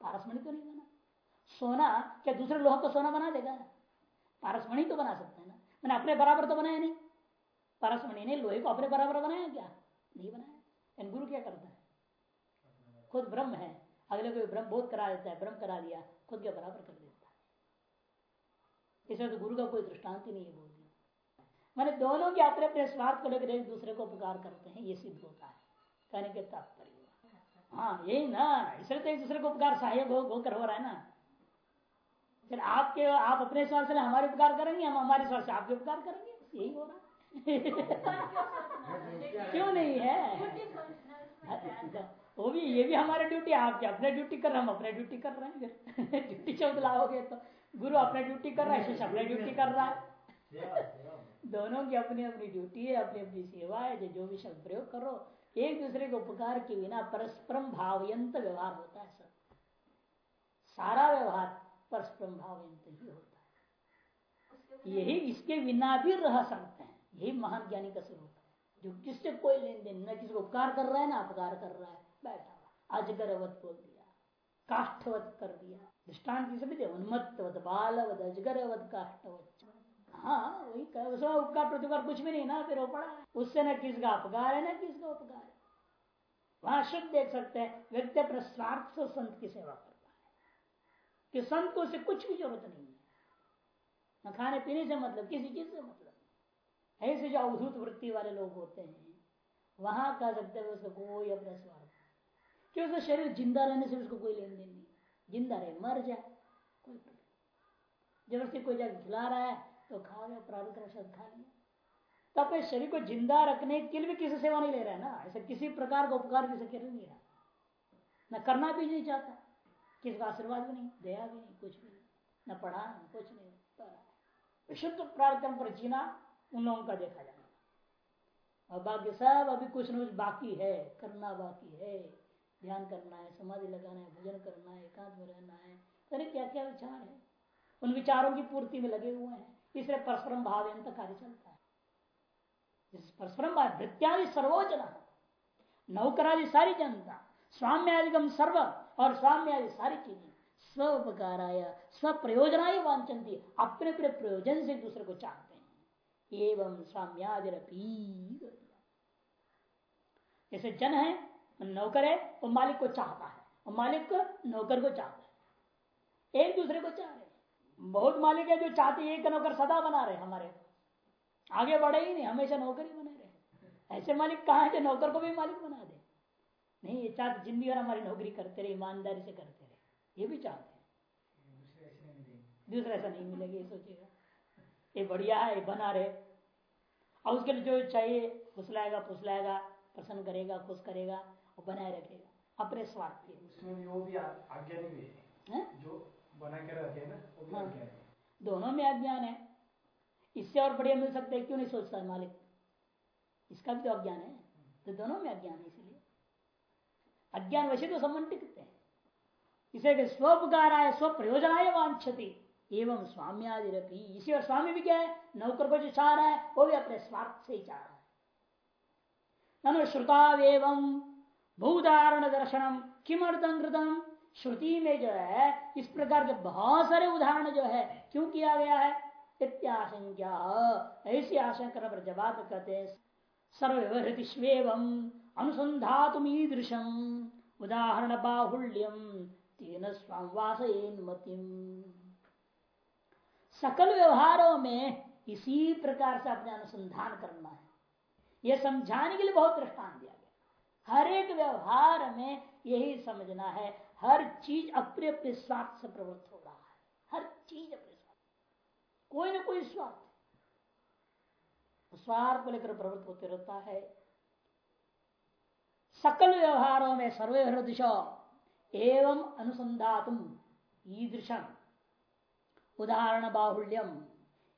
पारसमणि तो नहीं बना। सोना, क्या दूसरे लोहा को सोना बना देगा? पारसमणि तो बना सकते हैं ना? मैंने अपने बराबर तो बनाया नहीं। पारसमणि ने लोहे को अपने बराबर बनाया क्या? नहीं बनाया। गुरु क्या करता है? खुद ब्रह्म है। अगले को ब्रह्म बोध करा देता है, ब्रह्म करा दिया खुद के बराबर कर देता है। इसमें तो गुरु का कोई दृष्टांत ही नहीं है मैंने दोनों के अपने अपने स्वार्थ को लेकर एक दूसरे को उपकार करते हैं, ये सिद्ध होता है। कहने के तात्पर्य हाँ यही ना, इसलिए तो एक दूसरे को उपकार सहायक हो, होकर हो रहा है ना। फिर आपके, आप अपने स्वार्थ से हमारे उपकार करेंगे, हम हमारे स्वार्थ से आपके उपकार करेंगे? यही हो रहा क्यों नहीं है? वो भी, ये भी हमारी ड्यूटी आपके अपने ड्यूटी कर रहे हम अपने ड्यूटी कर रहे हैं। ड्यूटी चौथ लाओगे तो गुरु अपने ड्यूटी कर रहा है, शिष्य अपने ड्यूटी कर रहा है। दोनों की अपनी अपनी ड्यूटी है अपनी अपनी सेवा है जो भी शब्द प्रयोग करो एक दूसरे के उपकार के बिना परस्परम भावयंत व्यवहार होता है सब। सारा व्यवहार परस्परम भावयंत ही होता है। यही इसके बिना भी रह सकते हैं। यही महान ज्ञानी का स्वरूप है। जो किससे कोई लेन देन न किसी को उपकार कर रहा है ना अपकार कर रहा है बैठा हुआ। अजगरवत बोल दिया काष्ठवत कर दिया। दृष्टान की समझे उन्मत्तवत बालवत अजगरवत काष्ठवत। हाँ वही उसमें उपकार प्रतिकार कुछ भी नहीं ना, फिर वो पड़ा उससे न किसका अपकार है, ना किसका उपकार है। वहाँ शुद्ध देख सकते हैं, व्यक्ति अपने स्वार्थ से संत की सेवा करता है। कि संत को उसे कुछ भी ज़रूरत नहीं है। न खाने पीने से मतलब किसी चीज़ से मतलब ऐसे जो अवधूत वृत्ति वाले लोग होते हैं, वहाँ कह सकते हैं उसका कोई अपना स्वार्थ कि उसका शरीर ज़िंदा रहने से उसको कोई लेन देन नहीं ज़िंदा रहे, मर जाए, कोई ज़बरदस्ती कोई जगह खिला रहा है तो खा गया प्रारूप शब्द खा लिया तो अपने शरीर को ज़िंदा रखने के लिए भी किसी सेवा नहीं ले रहा है ना? ऐसा किसी प्रकार का उपकार किसी कर नहीं रहा। न करना भी नहीं चाहता। किसी का आशीर्वाद भी नहीं, दया भी नहीं, कुछ भी नहीं। न पढ़ा, न कुछ नहीं। विशुद्ध प्रार्थना पर जीना, उन लोगों का देखा जाएगा और बाकी सब अभी कुछ न कुछ बाकी है। करना बाकी है। ध्यान करना है, समाधि लगाना है, भोजन करना है, एकांत में रहना है। अरे क्या क्या विचार है? उन विचारों की पूर्ति में लगे हुए हैं। इसलिए परस्परम भाव कार्य चलता है। परस्परम भाव वृत्यादि सर्वोचना नौकरादि सारी जनता स्वाम्यादिगम सर्व और स्वाम्यादि सारी चीज़ें स्व उपकार स्व प्रयोजना ही वांछती अपने अपने प्रयोजन से दूसरे को चाहते हैं। एवं स्वाम्यादिपी जैसे जन है नौकर है, वो मालिक को चाहता है और मालिक को नौकर को चाहता है। एक दूसरे को चाह रहे बहुत मालिक है जो चाहते एक नौकर सदा बना रहे हमारे। आगे बढ़े ही नहीं हमेशा नौकर ही बने रहे। ऐसे मालिक कहा है जो नौकर को भी मालिक बना दे? नहीं ये चाहते ज़िंदगी भर हमारी नौकरी करते रहे ईमानदारी से करते रहे। ये भी चाहते हैं। दूसरा ऐसा नहीं मिलेगा। ये सोचेगा ये बढ़िया है ये बना रहे। और उसके लिए जो चाहिए फुसलाएगा फुसलाएगा प्रसन्न करेगा खुश करेगा और बनाए रखेगा। अपने स्वार्थ के उसमें भी वो भी आ- अज्ञानी भी है? जो बना के रखे हैं ना हाँ। दोनों में अज्ञान है। इससे और बढ़िया मिल सकते हैं क्यों नहीं सोचता है मालिक? इसका भी तो अज्ञान है। तो दोनों में अज्ञान है इसलिए। अज्ञान वैसे तो संबंध टिकते हैं। इसे स्वपकाराय स्व प्रयोजनाय वांछति एवं स्वाम्यादि रखी इसी और स्वामी भी क्या है? नौकर को जो चाह रहा है वो भी अपने स्वार्थ से ही चाह रहा है। ननु श्रुतावेवं। भूदारण दर्शनम किमर्थम कृतम? श्रुति में जो है, इस प्रकार के बहुत सारे उदाहरण जो है, क्यों किया गया है? इत्याशंका ऐसी आशंका पर जवाब कहते हैं सर्वहृतिष्वेव अनुसंधातुमीदृशम उदाहरण बाहुल्यम, तेन स्वावासयन सकल व्यवहारों में इसी प्रकार से अपने अनुसंधान करना है। यह समझाने के लिए बहुत दृष्टान दिया गया। हर एक व्यवहार में यही समझना है। हर चीज़ अपने अपने स्वार्थ से प्रवृत्त हो रहा है। हर चीज़ अपने स्वार्थ कोई ना कोई स्वार्थ स्वार्थ को लेकर प्रवृत्त होते रहता है। सकल व्यवहारों में सर्वे दिशा एवं अनुसंधातुम, ईदृशम, उदाहरण बाहुल्यम।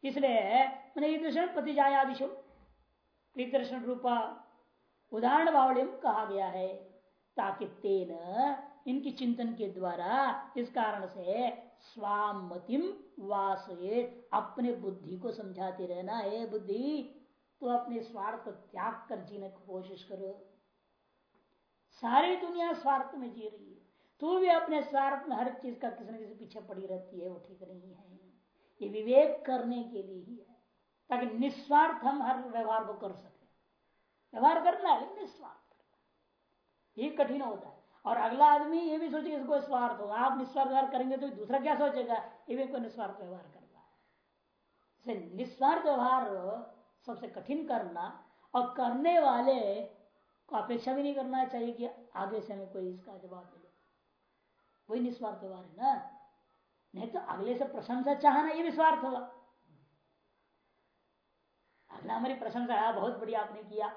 इसलिए मैंने ईदृशम प्रतिजायादिशु दर्शन रूपा, उदाहरण बाहुल्यम कहा गया है ताकि तेन इनकी चिंतन के द्वारा इस कारण से स्वामतिम वासये अपने बुद्धि को समझाते रहना, है बुद्धि तो अपने स्वार्थ त्याग कर जीने की कोशिश करो। सारी दुनिया स्वार्थ में जी रही है। तू भी अपने स्वार्थ में हर चीज़ का किसी न किसी पीछे पड़ी रहती है, वो ठीक नहीं है। ये विवेक करने के लिए ही है, ताकि निस्वार्थ हम हर व्यवहार को कर सके। व्यवहार करना है निस्वार्थ करना ये कठिन होता है। और अगला आदमी ये भी सोचेगा, इसको स्वार्थ होगा। आप निस्वार्थ व्यवहार करेंगे तो दूसरा क्या सोचेगा? ये भी कोई निस्वार्थ व्यवहार कर रहा है निस्वार्थ व्यवहार सबसे कठिन करना और करने वाले को अपेक्षा भी नहीं करना चाहिए कि आगे से हमें कोई इसका जवाब मिले। वही निस्वार्थ व्यवहार है ना? नहीं तो अगले से प्रशंसा चाहना, ये भी स्वार्थ होगा। अगला हमारी प्रशंसा, है, बहुत बढ़िया आपने किया।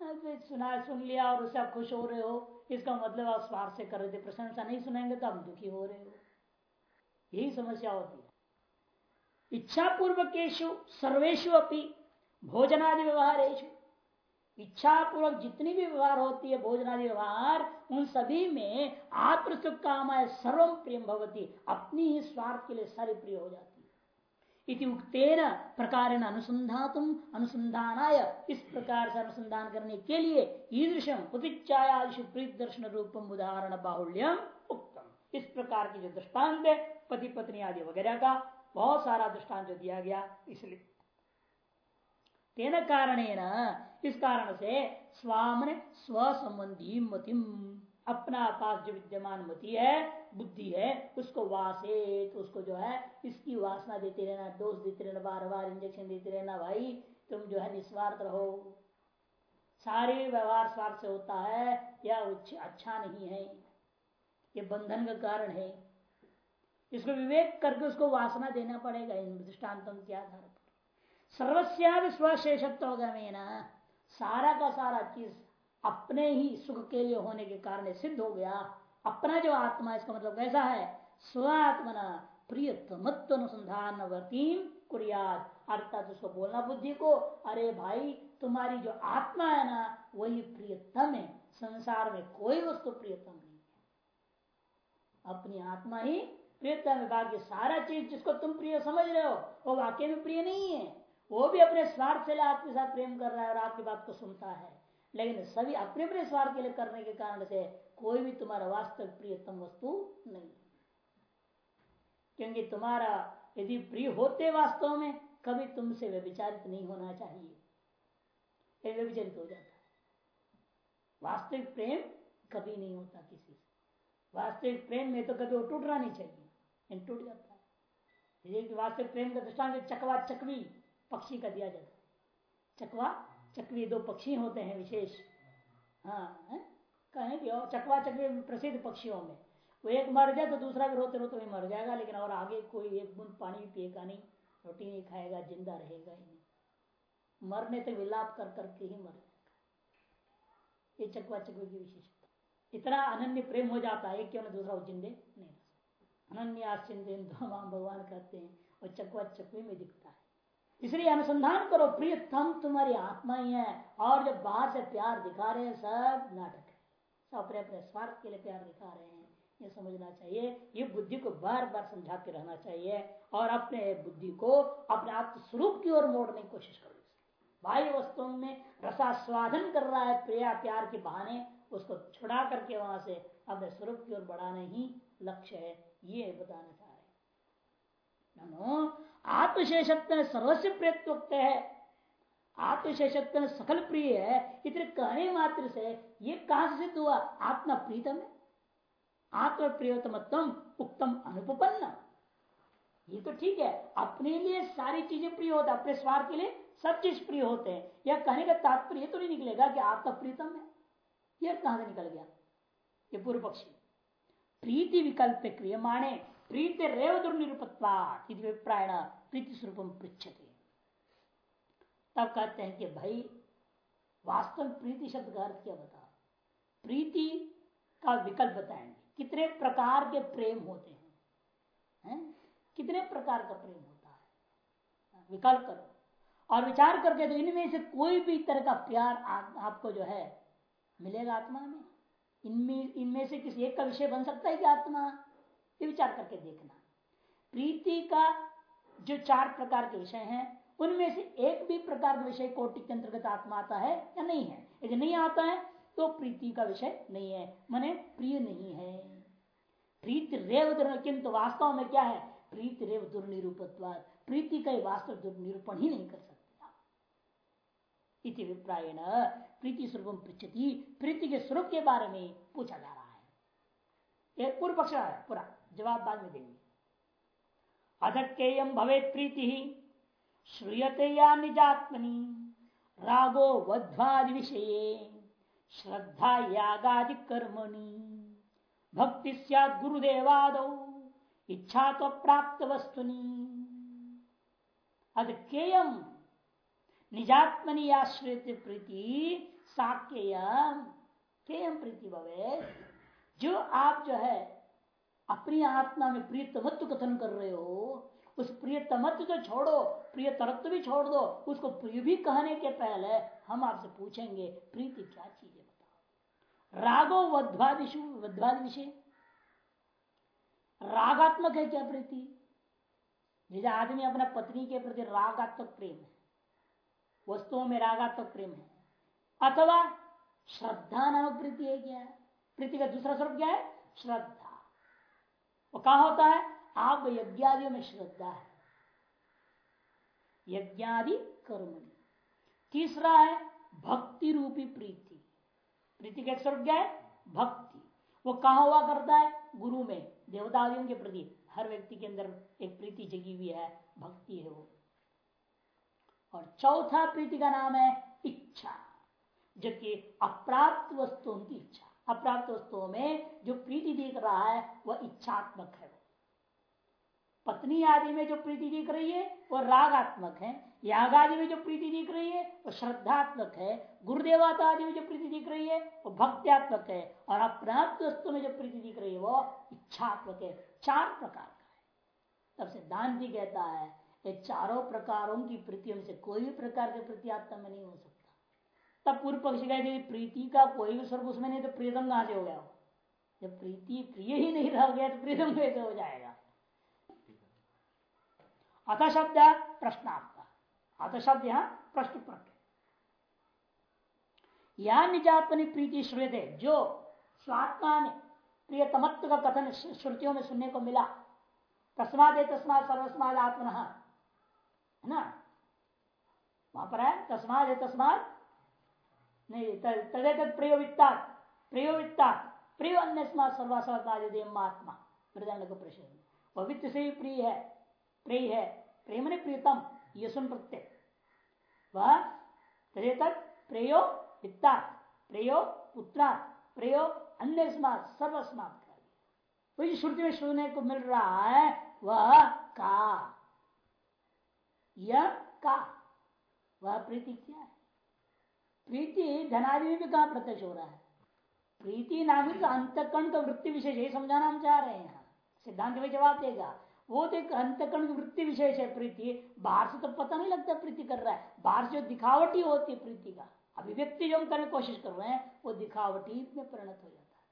सुना, सुन लिया और उससे आप खुश हो रहे हो। इसका मतलब आप स्वार्थ से कर रहे थे, प्रशंसा नहीं सुनाएँगे तो आप दुखी हो रहे हो। यही समस्या होती है। इच्छा पूर्वकेशु सर्वेशु अपनी भोजनादि व्यवहारेशु इच्छा पूर्वक जितनी भी व्यवहार होती है, भोजनादि व्यवहार, उन सभी में आत्म सुख कामाय सर्वम प्रियम भवती। अपनी ही स्वार्थ के लिए सारी प्रिय हो जाती है। इति उक्तेन प्रकार अनुसंधातुम अनुसंधानाय इस प्रकार से अनुसंधान करने के लिए ईदृशम प्रतिच्छायादिशु प्रीत दर्शन रूपम उदाहरण बाहुल्यम उत्तम इस प्रकार की जो दृष्टांत है, पति पत्नी आदि वगैरह का, बहुत सारा दृष्टांत दिया गया इसलिए। तेन कारण इस कारण से स्वामन स्व संबंधी मतिम अपना पास जो विद्यमान मति है, बुद्धि है, उसको वासे तो उसको जो है, इसकी वासना देते रहना डोज देते रहना बार बार इंजेक्शन देते रहना, भाई, तुम जो है निस्वार्थ रहो। सारे व्यवहार स्वार्थ से होता है, या अच्छा नहीं है। ये बंधन का कारण है। इसको विवेक करके उसको वासना देना पड़ेगा इन दृष्टान्तों के आधार पर। सर्वस्याद स्वशेषत्व ना सारा का सारा चीज़ अपने ही सुख के लिए होने के कारण सिद्ध हो गया। अपना जो आत्मा इसका मतलब कैसा है? स्वात्मना प्रियतमत्व अनुसंधान वर्तीम कुरियाद। अर्थात उसको बोलना बुद्धि को, अरे भाई, तुम्हारी जो आत्मा है ना, वही प्रियतम है। संसार में कोई वस्तु प्रियतम नहीं है। अपनी आत्मा ही प्रियतम है। बाकी सारा चीज़ जिसको तुम प्रिय समझ रहे हो, वो वाक्य में प्रिय नहीं है। वो भी अपने स्वार्थ से आपके साथ प्रेम कर रहा है और आपकी बात को सुनता है। लेकिन सभी अपने अपने स्वार्थ के लिए करने के कारण से कोई भी तुम्हारा वास्तविक प्रियतम वस्तु नहीं क्योंकि तुम्हारा यदि प्रिय होते वास्तव में, कभी तुमसे व्यविचारित नहीं होना चाहिए। व्यविचरित हो जाता वास्तविक प्रेम कभी नहीं होता किसी से। वास्तविक प्रेम में तो कभी वो टूटना नहीं चाहिए टूट जाता है। वास्तविक प्रेम का दृष्टांत चकवा चकवी पक्षी का दिया जाता है। चकवा चकवी दो पक्षी होते हैं विशेष। हाँ है? कहें चकवा चकवी प्रसिद्ध पक्षियों में। वो एक मर जाए तो दूसरा भी रोते रोते भी मर जाएगा, लेकिन और आगे कोई एक बूंद पानी भी पिएगा नहीं, रोटी नहीं खाएगा, ज़िंदा रहेगा ही नहीं। मरने तक विलाप कर करके ही मर जाएगा। ये चकवा चकवे की विशेषता। इतना अनन्य प्रेम हो जाता है क्यों दूसरा जिंदे नहीं अनन्य आश्चिंदन भगवान कहते हैं, और चकवा चकवे में दिखता इसलिए अनुसंधान करो, प्रिय थम तुम्हारी आत्मा ही है। और जब बाहर से प्यार दिखा रहे हैं, सब नाटक है। सब अपने अपने स्वार्थ के लिए प्यार दिखा रहे हैं। ये समझना चाहिए, ये बुद्धि को बार बार समझाते रहना चाहिए और अपने बुद्धि को अपने आत्म स्वरूप की ओर मोड़ने की कोशिश करो। बाह्य वस्तुओं में रसास्वादन कर रहा है, प्रिया प्यार के बहाने, उसको छुड़ा करके वहाँ से अपने स्वरूप की ओर बढ़ाने ही लक्ष्य है। ये बताना चाह रहे आत्मशेषत्व सर्वस्व प्रयुक्त है। आत्मशेषत्व सकल प्रिय है, इतने कहने मात्र से ये कहाँ से सिद्ध हुआ? आत्मा प्रीतम है। आत्म प्रियोतमत्म उत्तम अनुपन्न ये तो ठीक है, अपने लिए सारी चीज़ें प्रिय होता अपने स्वार्थ के लिए सब चीज़ प्रिय होते हैं। यह कहने का तात्पर्य तो नहीं निकलेगा कि आत्मा प्रीतम है। यह कहाँ से निकल गया? ये पूर्व पक्षी प्रीति विकल्प क्रियमाणे प्रीति रेव दुर्निरूपत्वाण प्रीति स्वरूप पृछते तब कहते हैं कि भाई वास्तव प्रीति शब्द का अर्थ क्या बता? प्रीति का विकल्प बताएँगे। कितने प्रकार के प्रेम होते हैं, हैं? कितने प्रकार का प्रेम होता है? विकल्प करो। और विचार करके तो इनमें से कोई भी तरह का प्यार आ, आपको जो है मिलेगा आत्मा में? इनमें इनमें से किसी एक का विषय बन सकता है कि आत्मा? ये विचार करके देखना। प्रीति का जो चार प्रकार के विषय हैं, उनमें से एक भी प्रकार का विषय कोटि के अंतर्गत आत्मा आता है या नहीं है? यदि नहीं आता है तो प्रीति का विषय नहीं है। मने प्रिय नहीं है। प्रीत रेव किंतु वास्तव में क्या है? प्रीत रेव दुर्निरूपत्व प्रीति का वास्तव दुर्निरूपण ही नहीं कर सकते। इति विप्रायण, प्रीति स्वरूप प्रीति के स्वरूप के बारे में पूछा जा रहा है। एक पूर्व पक्ष है, पूरा। जवाब बाद में देंगे। अधक्यम भवे प्रीति ही श्रूयते या निजात्मनि रागो वध्वादि विषय श्रद्धा यागादि कर्मणि भक्ति सद गुरुदेवाद, इच्छा तो प्राप्त वस्तुनि अधकेयम निजात्मनि आश्रित प्रीति साक्यम केयम प्रीति भवे जो आप जो है अपनी आत्मा में प्रियतमत्व कथन कर रहे हो, उस प्रियतमत्व को छोड़ो प्रिय तरत्व भी छोड़ दो, उसको प्रिय भी कहने के पहले हम आपसे पूछेंगे, प्रीति, क्या चीज़ है बताओ? रागो वध्वादिशु वध्वाद विषय रागात्मक है क्या प्रीति? जैसे आदमी अपना पत्नी के प्रति रागात्मक प्रेम है, वस्तुओं में रागात्मक प्रेम है, अथवा श्रद्धा नामक प्रीति है क्या? प्रीति का दूसरा स्वरूप क्या है? श्रद्धा। वो कहा होता है? आप यज्ञादियों में श्रद्धा है। यज्ञादि कर्मणि। तीसरा है भक्ति रूपी प्रीति। प्रीति का स्वरूप क्या है? भक्ति। वो कहा हुआ करता है? गुरु में देवतादियों के प्रति। हर व्यक्ति के अंदर एक प्रीति जगी हुई है, भक्ति है वो। और चौथा प्रीति का नाम है इच्छा, जबकि अप्राप्त वस्तुओं की इच्छा। अप्राप्त वस्तुओं में जो प्रीति दिख रहा है, वह इच्छात्मक है पत्नी आदि में जो प्रीति दिख रही है, वह रागात्मक है। याग आदि में जो प्रीति दिख रही है वो श्रद्धात्मक है। गुरुदेवता आदि में जो प्रीति दिख रही है, वह भक्त्यात्मक है। और अप्राप्त वस्तु में जो प्रीति दिख रही है वो इच्छात्मक है। चार प्रकार का है। तब सिद्धांति कहता है ये चारों प्रकारों की प्रीतियों से कोई भी प्रकार के प्रीति आत्मा नहीं हो सकता। तब पूर्व पक्ष कहते प्रीति का कोई भी स्वरूप उसमें नहीं तो प्रियतम कहाँ से हो गया? जब प्रीति प्रिय ही नहीं रह गया तो प्रियतम कैसे हो जाएगा? अथ शब्द प्रश्नार्थ। अथ शब्द यहाँ प्रश्न प्रक या निजात्मनि प्रीति श्रुते जो स्वात्मा में प्रियतमत्व का कथन श्रुतियों में सुनने को मिला। तस्माद तस्माद सर्वस्माद आत्मन है ना? वहाँ पर है, तस्माद तस्माद नहीं, तदे तद प्रयोवित्ता प्रयोवित्ता प्रिय अन्य सर्वात्मा मृदंड को प्रश्न। वह वित्त से भी प्रिय है प्रिय है प्रेम ने प्रियतम ये सुन प्रत्यय। वह तक प्रेयो वित्ता प्रेयो पुत्रा प्रेयो अन्य सर्वस्मात वही श्रुति में सुनने को मिल रहा है, वह का। यह का। वह प्रीति क्या है? प्रीति धनादि में भी कहा प्रत्यक्ष हो रहा है? प्रीति नाम का अंतकण का वृत्ति विशेष यही समझाना हम चाह रहे हैं। सिद्धांत में जवाब देगा, वो तो एक अंतकरण की वृत्ति विशेष है प्रीति। बाहर से तो पता नहीं लगता प्रीति कर रहा है। बाहर से जो दिखावटी होती है प्रीति का, अभिव्यक्ति जो हम करने कोशिश कर रहे हैं, वो दिखावटी में परिणत हो जाता है।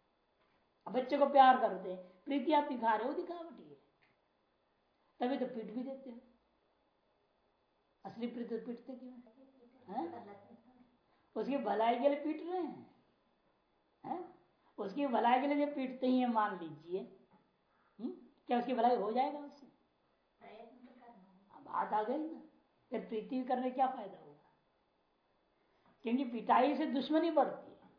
अब बच्चे को प्यार करते हैं, प्रीति आप दिखा रहे हो दिखावटी है। तभी तो पीट भी देते हो। असली प्रीति तो पीटते क्यों है? उसकी भलाई के लिए पीट रहे हैं? है? उसकी भलाई के लिए जो पीटते ही है मान लीजिए। हम्म? क्या उसकी भलाई हो जाएगा उससे? बात आ गई ना। फिर प्रीति करने क्या फ़ायदा होगा? क्योंकि पिटाई से दुश्मनी बढ़ती है।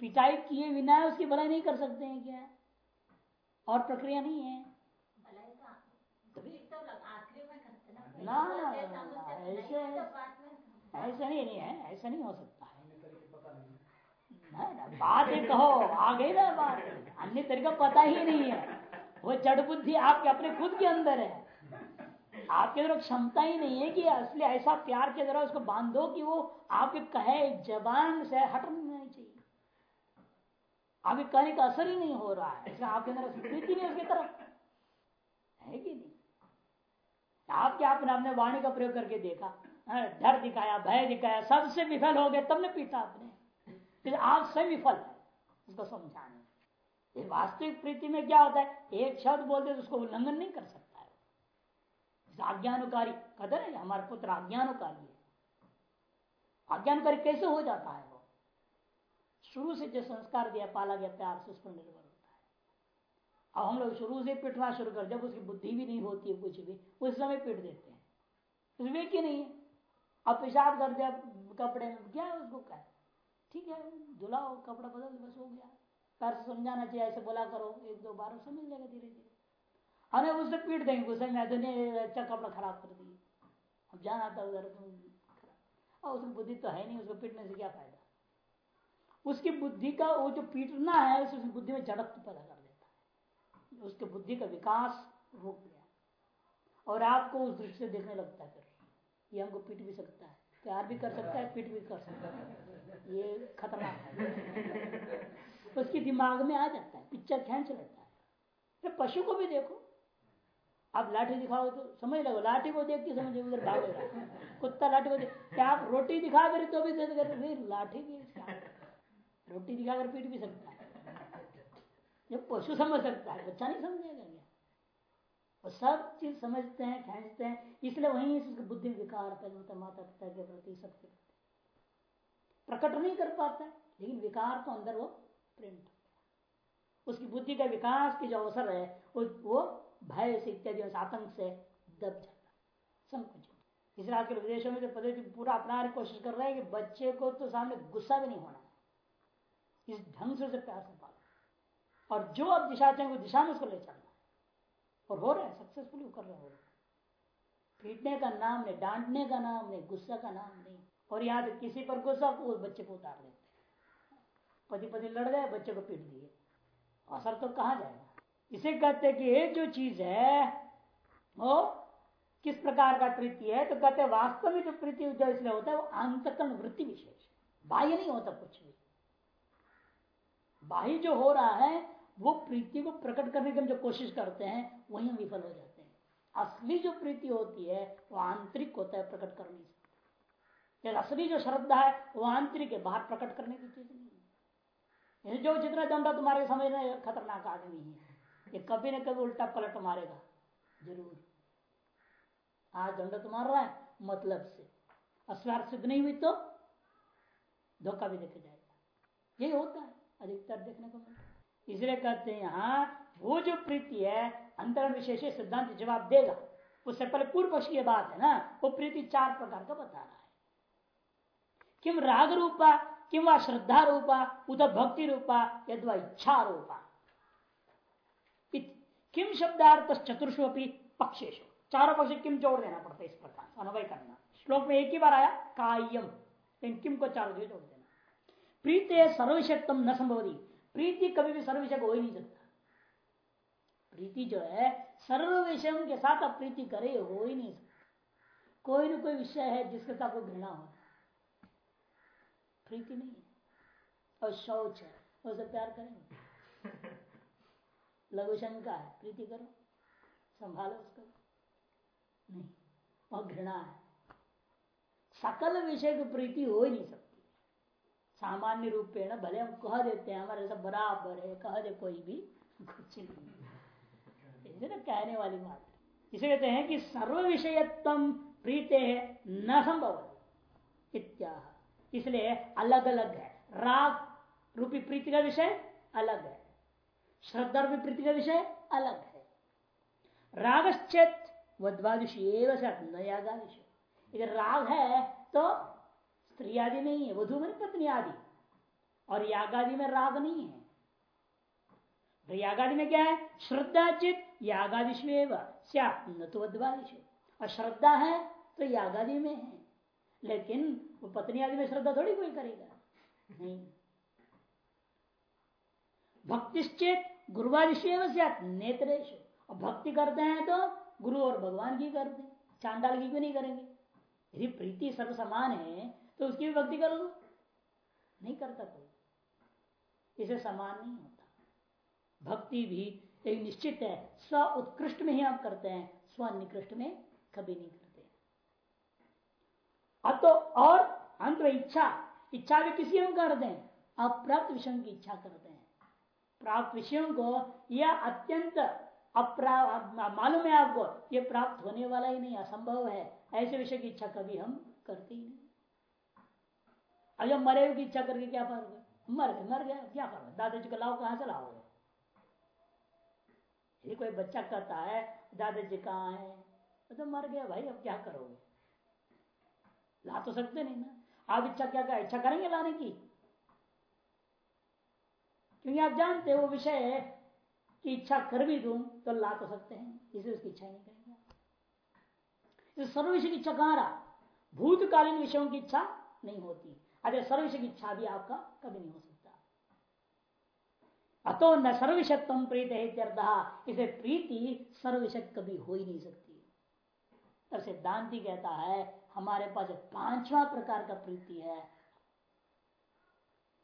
पिटाई किए बिना उसकी भलाई नहीं कर सकते हैं क्या? और प्रक्रिया नहीं है। ना। ऐसे ऐसा नहीं नहीं है ऐसा नहीं हो सकता। है बात ही कहो आ गई ना बात। अन्य तरीका पता ही नहीं है। वो जड़ बुद्धि आपके अपने खुद के अंदर है। आपके अंदर क्षमता ही नहीं है कि असली ऐसा प्यार के द्वारा उसको बांधो कि वो आपके कहे जबान से हट नहीं चाहिए। आपके कहने का असर ही नहीं हो रहा है। इसलिए आपके अंदर प्रीति नहीं उसकी तरफ़। है कि नहीं? आपके आपने अपने वाणी का प्रयोग करके देखा। डर दिखाया, भय दिखाया, सबसे विफल हो गए, तब ने पीटा आपने। आप स्वयं विफल है, उसको समझाने। वास्तविक प्रीति में क्या होता है, एक शब्द बोलते तो उसको उल्लंघन नहीं कर सकता है। आज्ञानुकारी, कहते हैं हमारे पुत्र आज्ञानुकारी है। आज्ञानुकारी कैसे हो जाता है वो? शुरू से जो संस्कार दिया, पाला गया प्यार से उस पर निर्भर होता है। अब हम लोग शुरू से पिटना शुरू कर, जब उसकी बुद्धि भी नहीं होती है कुछ भी, उस समय पिट देते हैं। विवेक ही नहीं है? अब पेशाब कर दिया, कपड़े में क्या उसको क्या ठीक है, धुलाओ, कपड़ा बदल, बस हो गया। से समझाना चाहिए, ऐसे बोला करो, एक दो बार समझ लेगा धीरे धीरे। हमें उससे पीट देंगे, गुस्से में नहीं अच्छा कपड़ा खराब कर दिए। अब जाना था उधर और उसकी बुद्धि तो है नहीं, उसको पीटने से क्या फ़ायदा? उसकी बुद्धि का, वो जो पीटना है उसकी बुद्धि में जड़त्व पैदा कर देता है। उसके बुद्धि का विकास रुक गया। और आपको उस दृष्टि से देखने लगता है ये हमको पीट भी सकता है, प्यार भी कर सकता है, पीट भी कर सकता है। ये खतरनाक है। उसके दिमाग में आ जाता है, पिक्चर खेच लेता है। फिर पशु को भी देखो। आप लाठी दिखाओ तो समझ लो लाठी को देख के समझ उधर भागेगा कुत्ता लाठी को देख, क्या आप रोटी दिखा कर तो भी लाठी भी रोटी दिखाकर पीट भी सकता है। जब पशु समझ सकता है, बच्चा नहीं समझेगा वो सब चीज़ समझते हैं खेचते हैं, इसलिए वहीं से बुद्धि विकार, पैदा होता है, माता पिता के प्रति सबके प्रति। प्रकट नहीं कर पाता, लेकिन विकार तो अंदर वो प्रिंट उसकी बुद्धि का विकास की जो अवसर है वो भय से, इत्यादि आतंक से दब जाता संकुचित इसलिए आजकल विदेशों में तो पूरा अपना कोशिश कर रहे हैं कि बच्चे को तो सामने गुस्सा भी नहीं होना है इस ढंग से उसे प्यार से पालो। और जो अब दिशा चाहेंगे दिशा में उसको ले चलना और हो रहा है सक्सेसफुली कर रहे हो पीटने का नाम नहीं, डांटने का नाम नहीं, गुस्सा का नाम नहीं। और यहाँ किसी पर गुस्सा को बच्चे को उतार देते पति पति लड़ गए, बच्चे को पीट दिए। असर तो कहा जाएगा? इसे कहते कि ये जो चीज़ है, वो किस प्रकार का प्रीति है? तो कहते वास्तव में जो प्रीति जो इसलिए होता है, वो अंतकरण वृत्ति विशेष बाह्य नहीं होता कुछ भी। बाह्य जो हो रहा है वो प्रीति को प्रकट करने की हम जो कोशिश करते हैं, वही हम विफल हो जाते हैं। असली जो प्रीति होती है, वो आंतरिक होता है, प्रकट करने से असली जो श्रद्धा है, वो आंतरिक है, बाहर प्रकट करने की चीज़ नहीं है। जो जितना दंडा तुम्हारे समझने खतरनाक आदमी है। ये कभी ना कभी उल्टा पलट मारेगा। ज़रूर। आज दंड तो मार रहा है मतलब से। अस्वार्थ सिद्ध नहीं हुई तो धोखा भी देखा जाएगा। यही होता है, अधिकतर देखने को मिलता इसलिए कहते हैं यहाँ, वो जो प्रीति है, अंतरण विशेष सिद्धांत जवाब देगा। उससे पहले पूर्व पक्ष की बात है ना, वो प्रीति चार प्रकार का बता रहा है। किम राग रूपा, किम श्रद्धा रूपा, उत भक्ति रूपा यद इच्छा रूपा। किम शब्दार्थ चतुर्षु अपनी पक्षेश चारों पक्ष किम जोड़ देना पड़ता है इस प्रकार अनुभव करना। श्लोक में एक ही बार आया, कायम। किम को चारों जोड़ देना। प्रीत सर्वविषयत्म न संभव प्रीति कभी भी सर्वविषय हो ही नहीं सकता। प्रीति जो है सर्व विषयों के साथ आप प्रीति करे हो ही नहीं सकता। कोई ना कोई विषय है जिसके साथ कोई घृणा हो। प्रीति नहीं है। और शौच है उसे प्यार करेंगे। लघु शंका है प्रीति करो संभालो उसको। नहीं और घृणा है। सकल विषय की प्रीति हो ही नहीं सकती। सामान्य रूप भले हम कह देते हैं, हमारे सब बराबर है, कह दे कोई भी, कुछ नहीं। ना कहने वाली बात इसे कहते हैं कि सर्व विषयत्व प्रीते है न संभव इत्या इसलिए अलग अलग है। राग रूपी प्रीति का विषय अलग है। श्रद्धा रूपी प्रीति का विषय अलग है। रागश्चेत वध्वादिश नयागादिश इधर राग है तो स्त्री आदि नहीं है, वधु में पत्नी आदि। और यागादि में राग नहीं है। तो यागादि में क्या है? श्रद्धा चित यागादिश तो और श्रद्धा है तो यागादि में है। लेकिन वो पत्नी आदि में श्रद्धा थोड़ी कोई करेगा। नहीं। भक्तिश्चेत गुरुवादिशेव नेत्रेश। और भक्ति करते हैं तो गुरु और भगवान की करते चांडाल की क्यों नहीं करेंगे? यदि प्रीति सर्व समान है तो उसकी भी भक्ति कर लो नहीं करता कोई। इसे समान नहीं होता। भक्ति भी एक निश्चित है। स्व उत्कृष्ट में ही आप करते हैं स्व निकृष्ट में कभी नहीं करते। अब तो और अंत में इच्छा। इच्छा भी किसी हम करते हैं अप्राप्त विषयों की इच्छा करते हैं प्राप्त विषयों को यह अत्यंत मालूम है आपको, ये प्राप्त होने वाला ही नहीं, असंभव है। ऐसे विषय की इच्छा कभी हम करते ही नहीं। अजब मरे की इच्छा करके क्या करोगे मर गए, मर गया क्या करोगे दादाजी को लाओ, कहाँ से लाओगे? यदि कोई बच्चा कहता है, दादाजी कहाँ है? तो मर गया भाई, अब क्या करोगे? ला तो सकते नहीं ना। आप इच्छा क्या क्या इच्छा करेंगे लाने की? क्योंकि आप जानते हो विषय कि इच्छा कर भी दू तो ला तो सकते हैं इसे उसकी इच्छा नहीं करेंगे सर्व विषय की इच्छा कहाँ रहा? भूतकालीन विषयों की इच्छा नहीं होती। अरे सर्व की इच्छा भी आपका कभी नहीं हो सकता। अतो न सर्वविषत्व प्रीत है इसे प्रीति सर्वविषय कभी हो ही नहीं सकती। सिद्धांति कहता है, हमारे पास पांचवा प्रकार का प्रीति है,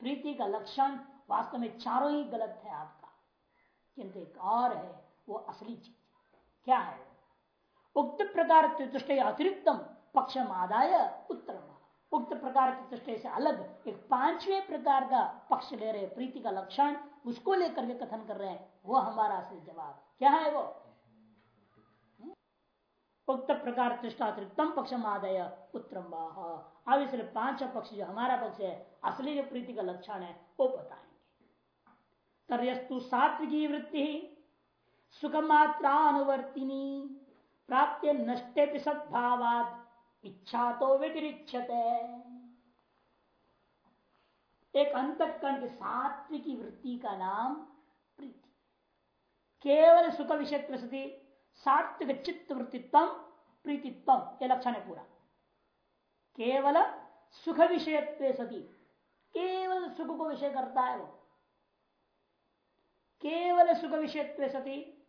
प्रीति का लक्षण वास्तव में चारों ही गलत है आपका। किंतु एक और है, वो असली चीज़। क्या है उक्त प्रकार चतुष्ट अतिरिक्तम पक्षम आदाय उत्तर उक्त प्रकार की दृष्टि से अलग एक पाँचवें प्रकार का पक्ष ले रहे, प्रीति का लक्षण उसको लेकर के कथन कर रहे हैं, वो हमारा असली जवाब। क्या है वो? उक्त प्रकार तिष्ठातिरिक्तम पक्ष आदय उत्तरम अब इसलिए पाँच पक्ष जो हमारा पक्ष है, असली जो प्रीति का लक्षण है, वो बताएँगे। तरस्तु सात्विकी वृत्ति सुख मात्रानुवर्तिनी प्राप्त नष्टे सद्भावाद इच्छा तो व्यतिरिक्षते एक अंतकरण की सात्विकी वृत्ति का नाम प्रीति। केवल सुख विषय प्रसिद्धि, सात्विक चित्त वृत्तित्व, प्रीतित्व, ये लक्षण है पूरा। केवल सुख विषय सती केवल सुख को विषय करता है वो। केवल सुख विषय सती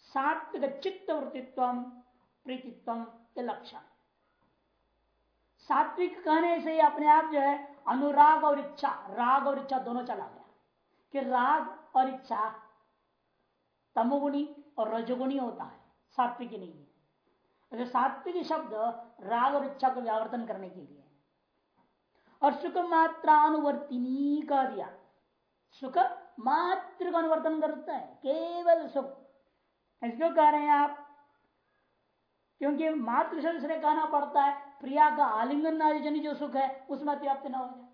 सात्विक चित्त वृत्तित्व, प्रीतित्व, ये लक्षण। सात्विक कहने से ही अपने आप जो है अनुराग और इच्छा, राग और इच्छा दोनों चला गया। कि राग और इच्छा तमोगुणी और रजोगुणी होता है, सात्विकी नहीं है। अच्छा सात्विकी शब्द राग और इच्छा को व्यावर्तन करने के लिए और सुख मात्रानुवर्तिनी कह दिया। सुख मात्र का अनुवर्तन करता है, केवल सुख। ऐसे क्यों कह रहे हैं आप, क्योंकि मात्र शब्द से कहना पड़ता है प्रिया का आलिंगन आदि जनी जो सुख है, उसमें अत्याप्त न हो जाए।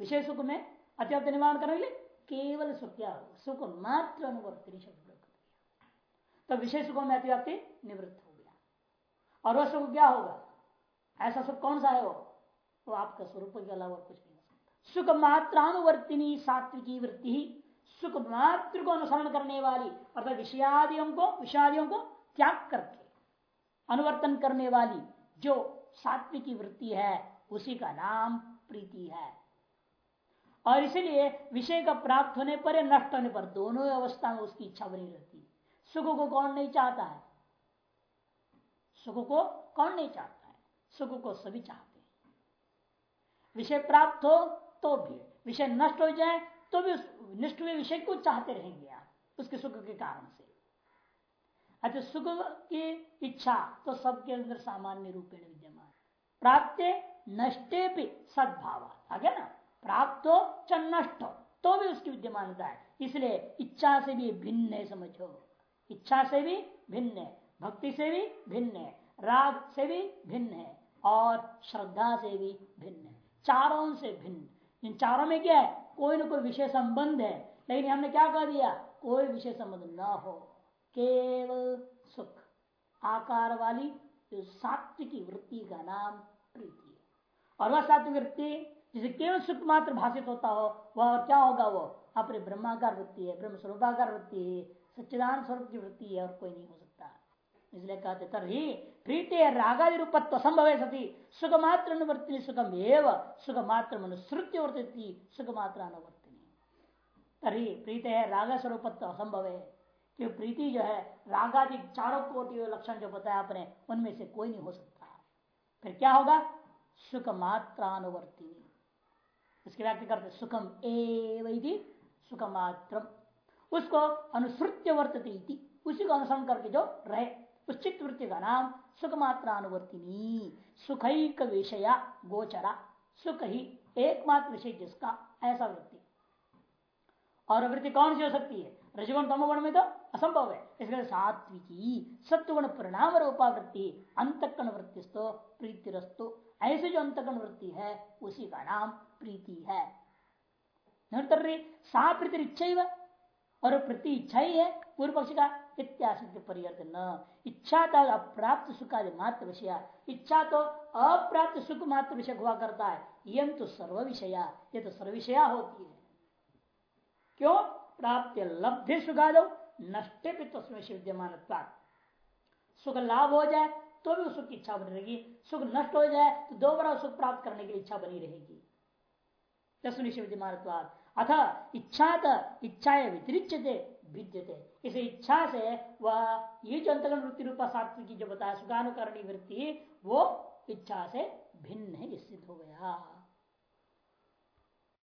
विषय सुख में अत्याप्त निर्माण करने के लिए केवल सुख क्या सुख मात्र अनुवर्तनी शब्द तो विषय सुखों में अतिव्याप्ति निवृत्त हो गया। और वह सुख क्या होगा? ऐसा सुख कौन सा है वो? वो आपका स्वरूप के अलावा कुछ नहीं हो सुख मात्रानुवर्तिनी सात्विकी वृत्ति ही सुख मात्र को अनुसरण करने वाली, अर्थात विषयादियों को विषयादियों को त्याग करके अनुवर्तन करने वाली जो सात्विकी वृत्ति है, उसी का नाम प्रीति है। और इसीलिए विषय का प्राप्त होने पर या नष्ट होने पर दोनों अवस्था में उसकी इच्छा बनी रहती सुख को कौन नहीं चाहता है? सुख को कौन नहीं चाहता है? सुख को सभी चाहते हैं। विषय प्राप्त हो तो भी, विषय नष्ट हो जाए तो भी उस निष्ठ हुए विषय को चाहते रहेंगे आप, उसके सुख के कारण से। अच्छा सुख की इच्छा तो सबके अंदर सामान्य रूप में विद्यमान प्राप्त नष्टे भी सद्भाव आ गया ना? प्राप्त हो च नष्ट हो तो भी उसकी विद्यमानता है। इसलिए इच्छा से भी भिन्न है, समझो। इच्छा से भी भिन्न है, भक्ति से भी भिन्न है, राग से भी भिन्न है, और श्रद्धा से भी भिन्न है। चारों से भिन्न। इन चारों में क्या है? कोई ना कोई विषय संबंध है। लेकिन हमने क्या कह दिया? कोई विषय संबंध ना हो। केवल सुख। आकार वाली जो सात्विकी वृत्ति का नाम प्रीति है। और वह सात्विक वृत्ति, जिसे केवल सुख मात्र भाषित होता हो, वह और क्या होगा वो? अपने ब्रह्माकार वृत्ति है, ब्रह्म स्वरूपाकार वृत्ति है सच्चिदान स्वरूप की वृत्ति है और कोई नहीं हो सकता। इसलिए कहते तरी प्रीति रागादि रूपत्व संभव है सती सुख मात्र अनुवर्तनी सुखम एव सुख मात्र मनुश्रुति वर्तित सुख मात्र अनुवर्तनी। तरी प्रीति है राग स्वरूपत्व असंभव है कि प्रीति जो है, रागादि चारों कोटि लक्षण जो बताया आपने, उनमें से कोई नहीं हो सकता। फिर क्या होगा? सुख मात्रानुवर्तिनी इसकी व्याख्या करते सुखम एवं सुख मात्र उसको अनुसृत्य वर्तती उसी को अनुसरण करके जो रहे, उस चित्त वृत्ति का नाम सुख मात्रानुवर्तिनी सुखैक विषया गोचरा। सुख ही एकमात्र विषय जिसका, ऐसा वृत्ति। और वृत्ति कौन सी हो सकती है? रजगुण तमोगुण में तो असंभव है। इसलिए सात्विकी सत्वगुण परिणाम रूपावृत्ति अंतकण वृत्ति प्रीतिरस्तु। ऐसे जो अंतकण वृत्ति है, उसी का नाम प्रीति है। सा प्रीति इच्छा और प्रति इच्छा ही है पूर्व पक्ष का इत्याशि परिवर्तन। इच्छा तक अप्राप्त सुख आदि मात्र विषय। इच्छा तो अप्राप्त सुख मात्र विषय हुआ करता है। यम तो सर्व विषया ये तो सर्व विषया होती है। क्यों? प्राप्त लब्धि सुखादो। नष्टे भी तो विद्यमान सुख लाभ हो जाए तो भी सुख की इच्छा बनी रहेगी। सुख नष्ट हो जाए तो दोबारा सुख प्राप्त करने की इच्छा बनी रहेगी। विद्यमान अथ इच्छा इच्छा व्यतिरिच्यते भिद्यते। इस इच्छा से वह, ये जो अंतगण वृत्ति रूपा सात्विकी जो बताया सुखानुकरणी वृत्ति, वो इच्छा से भिन्न है सिद्ध हो गया।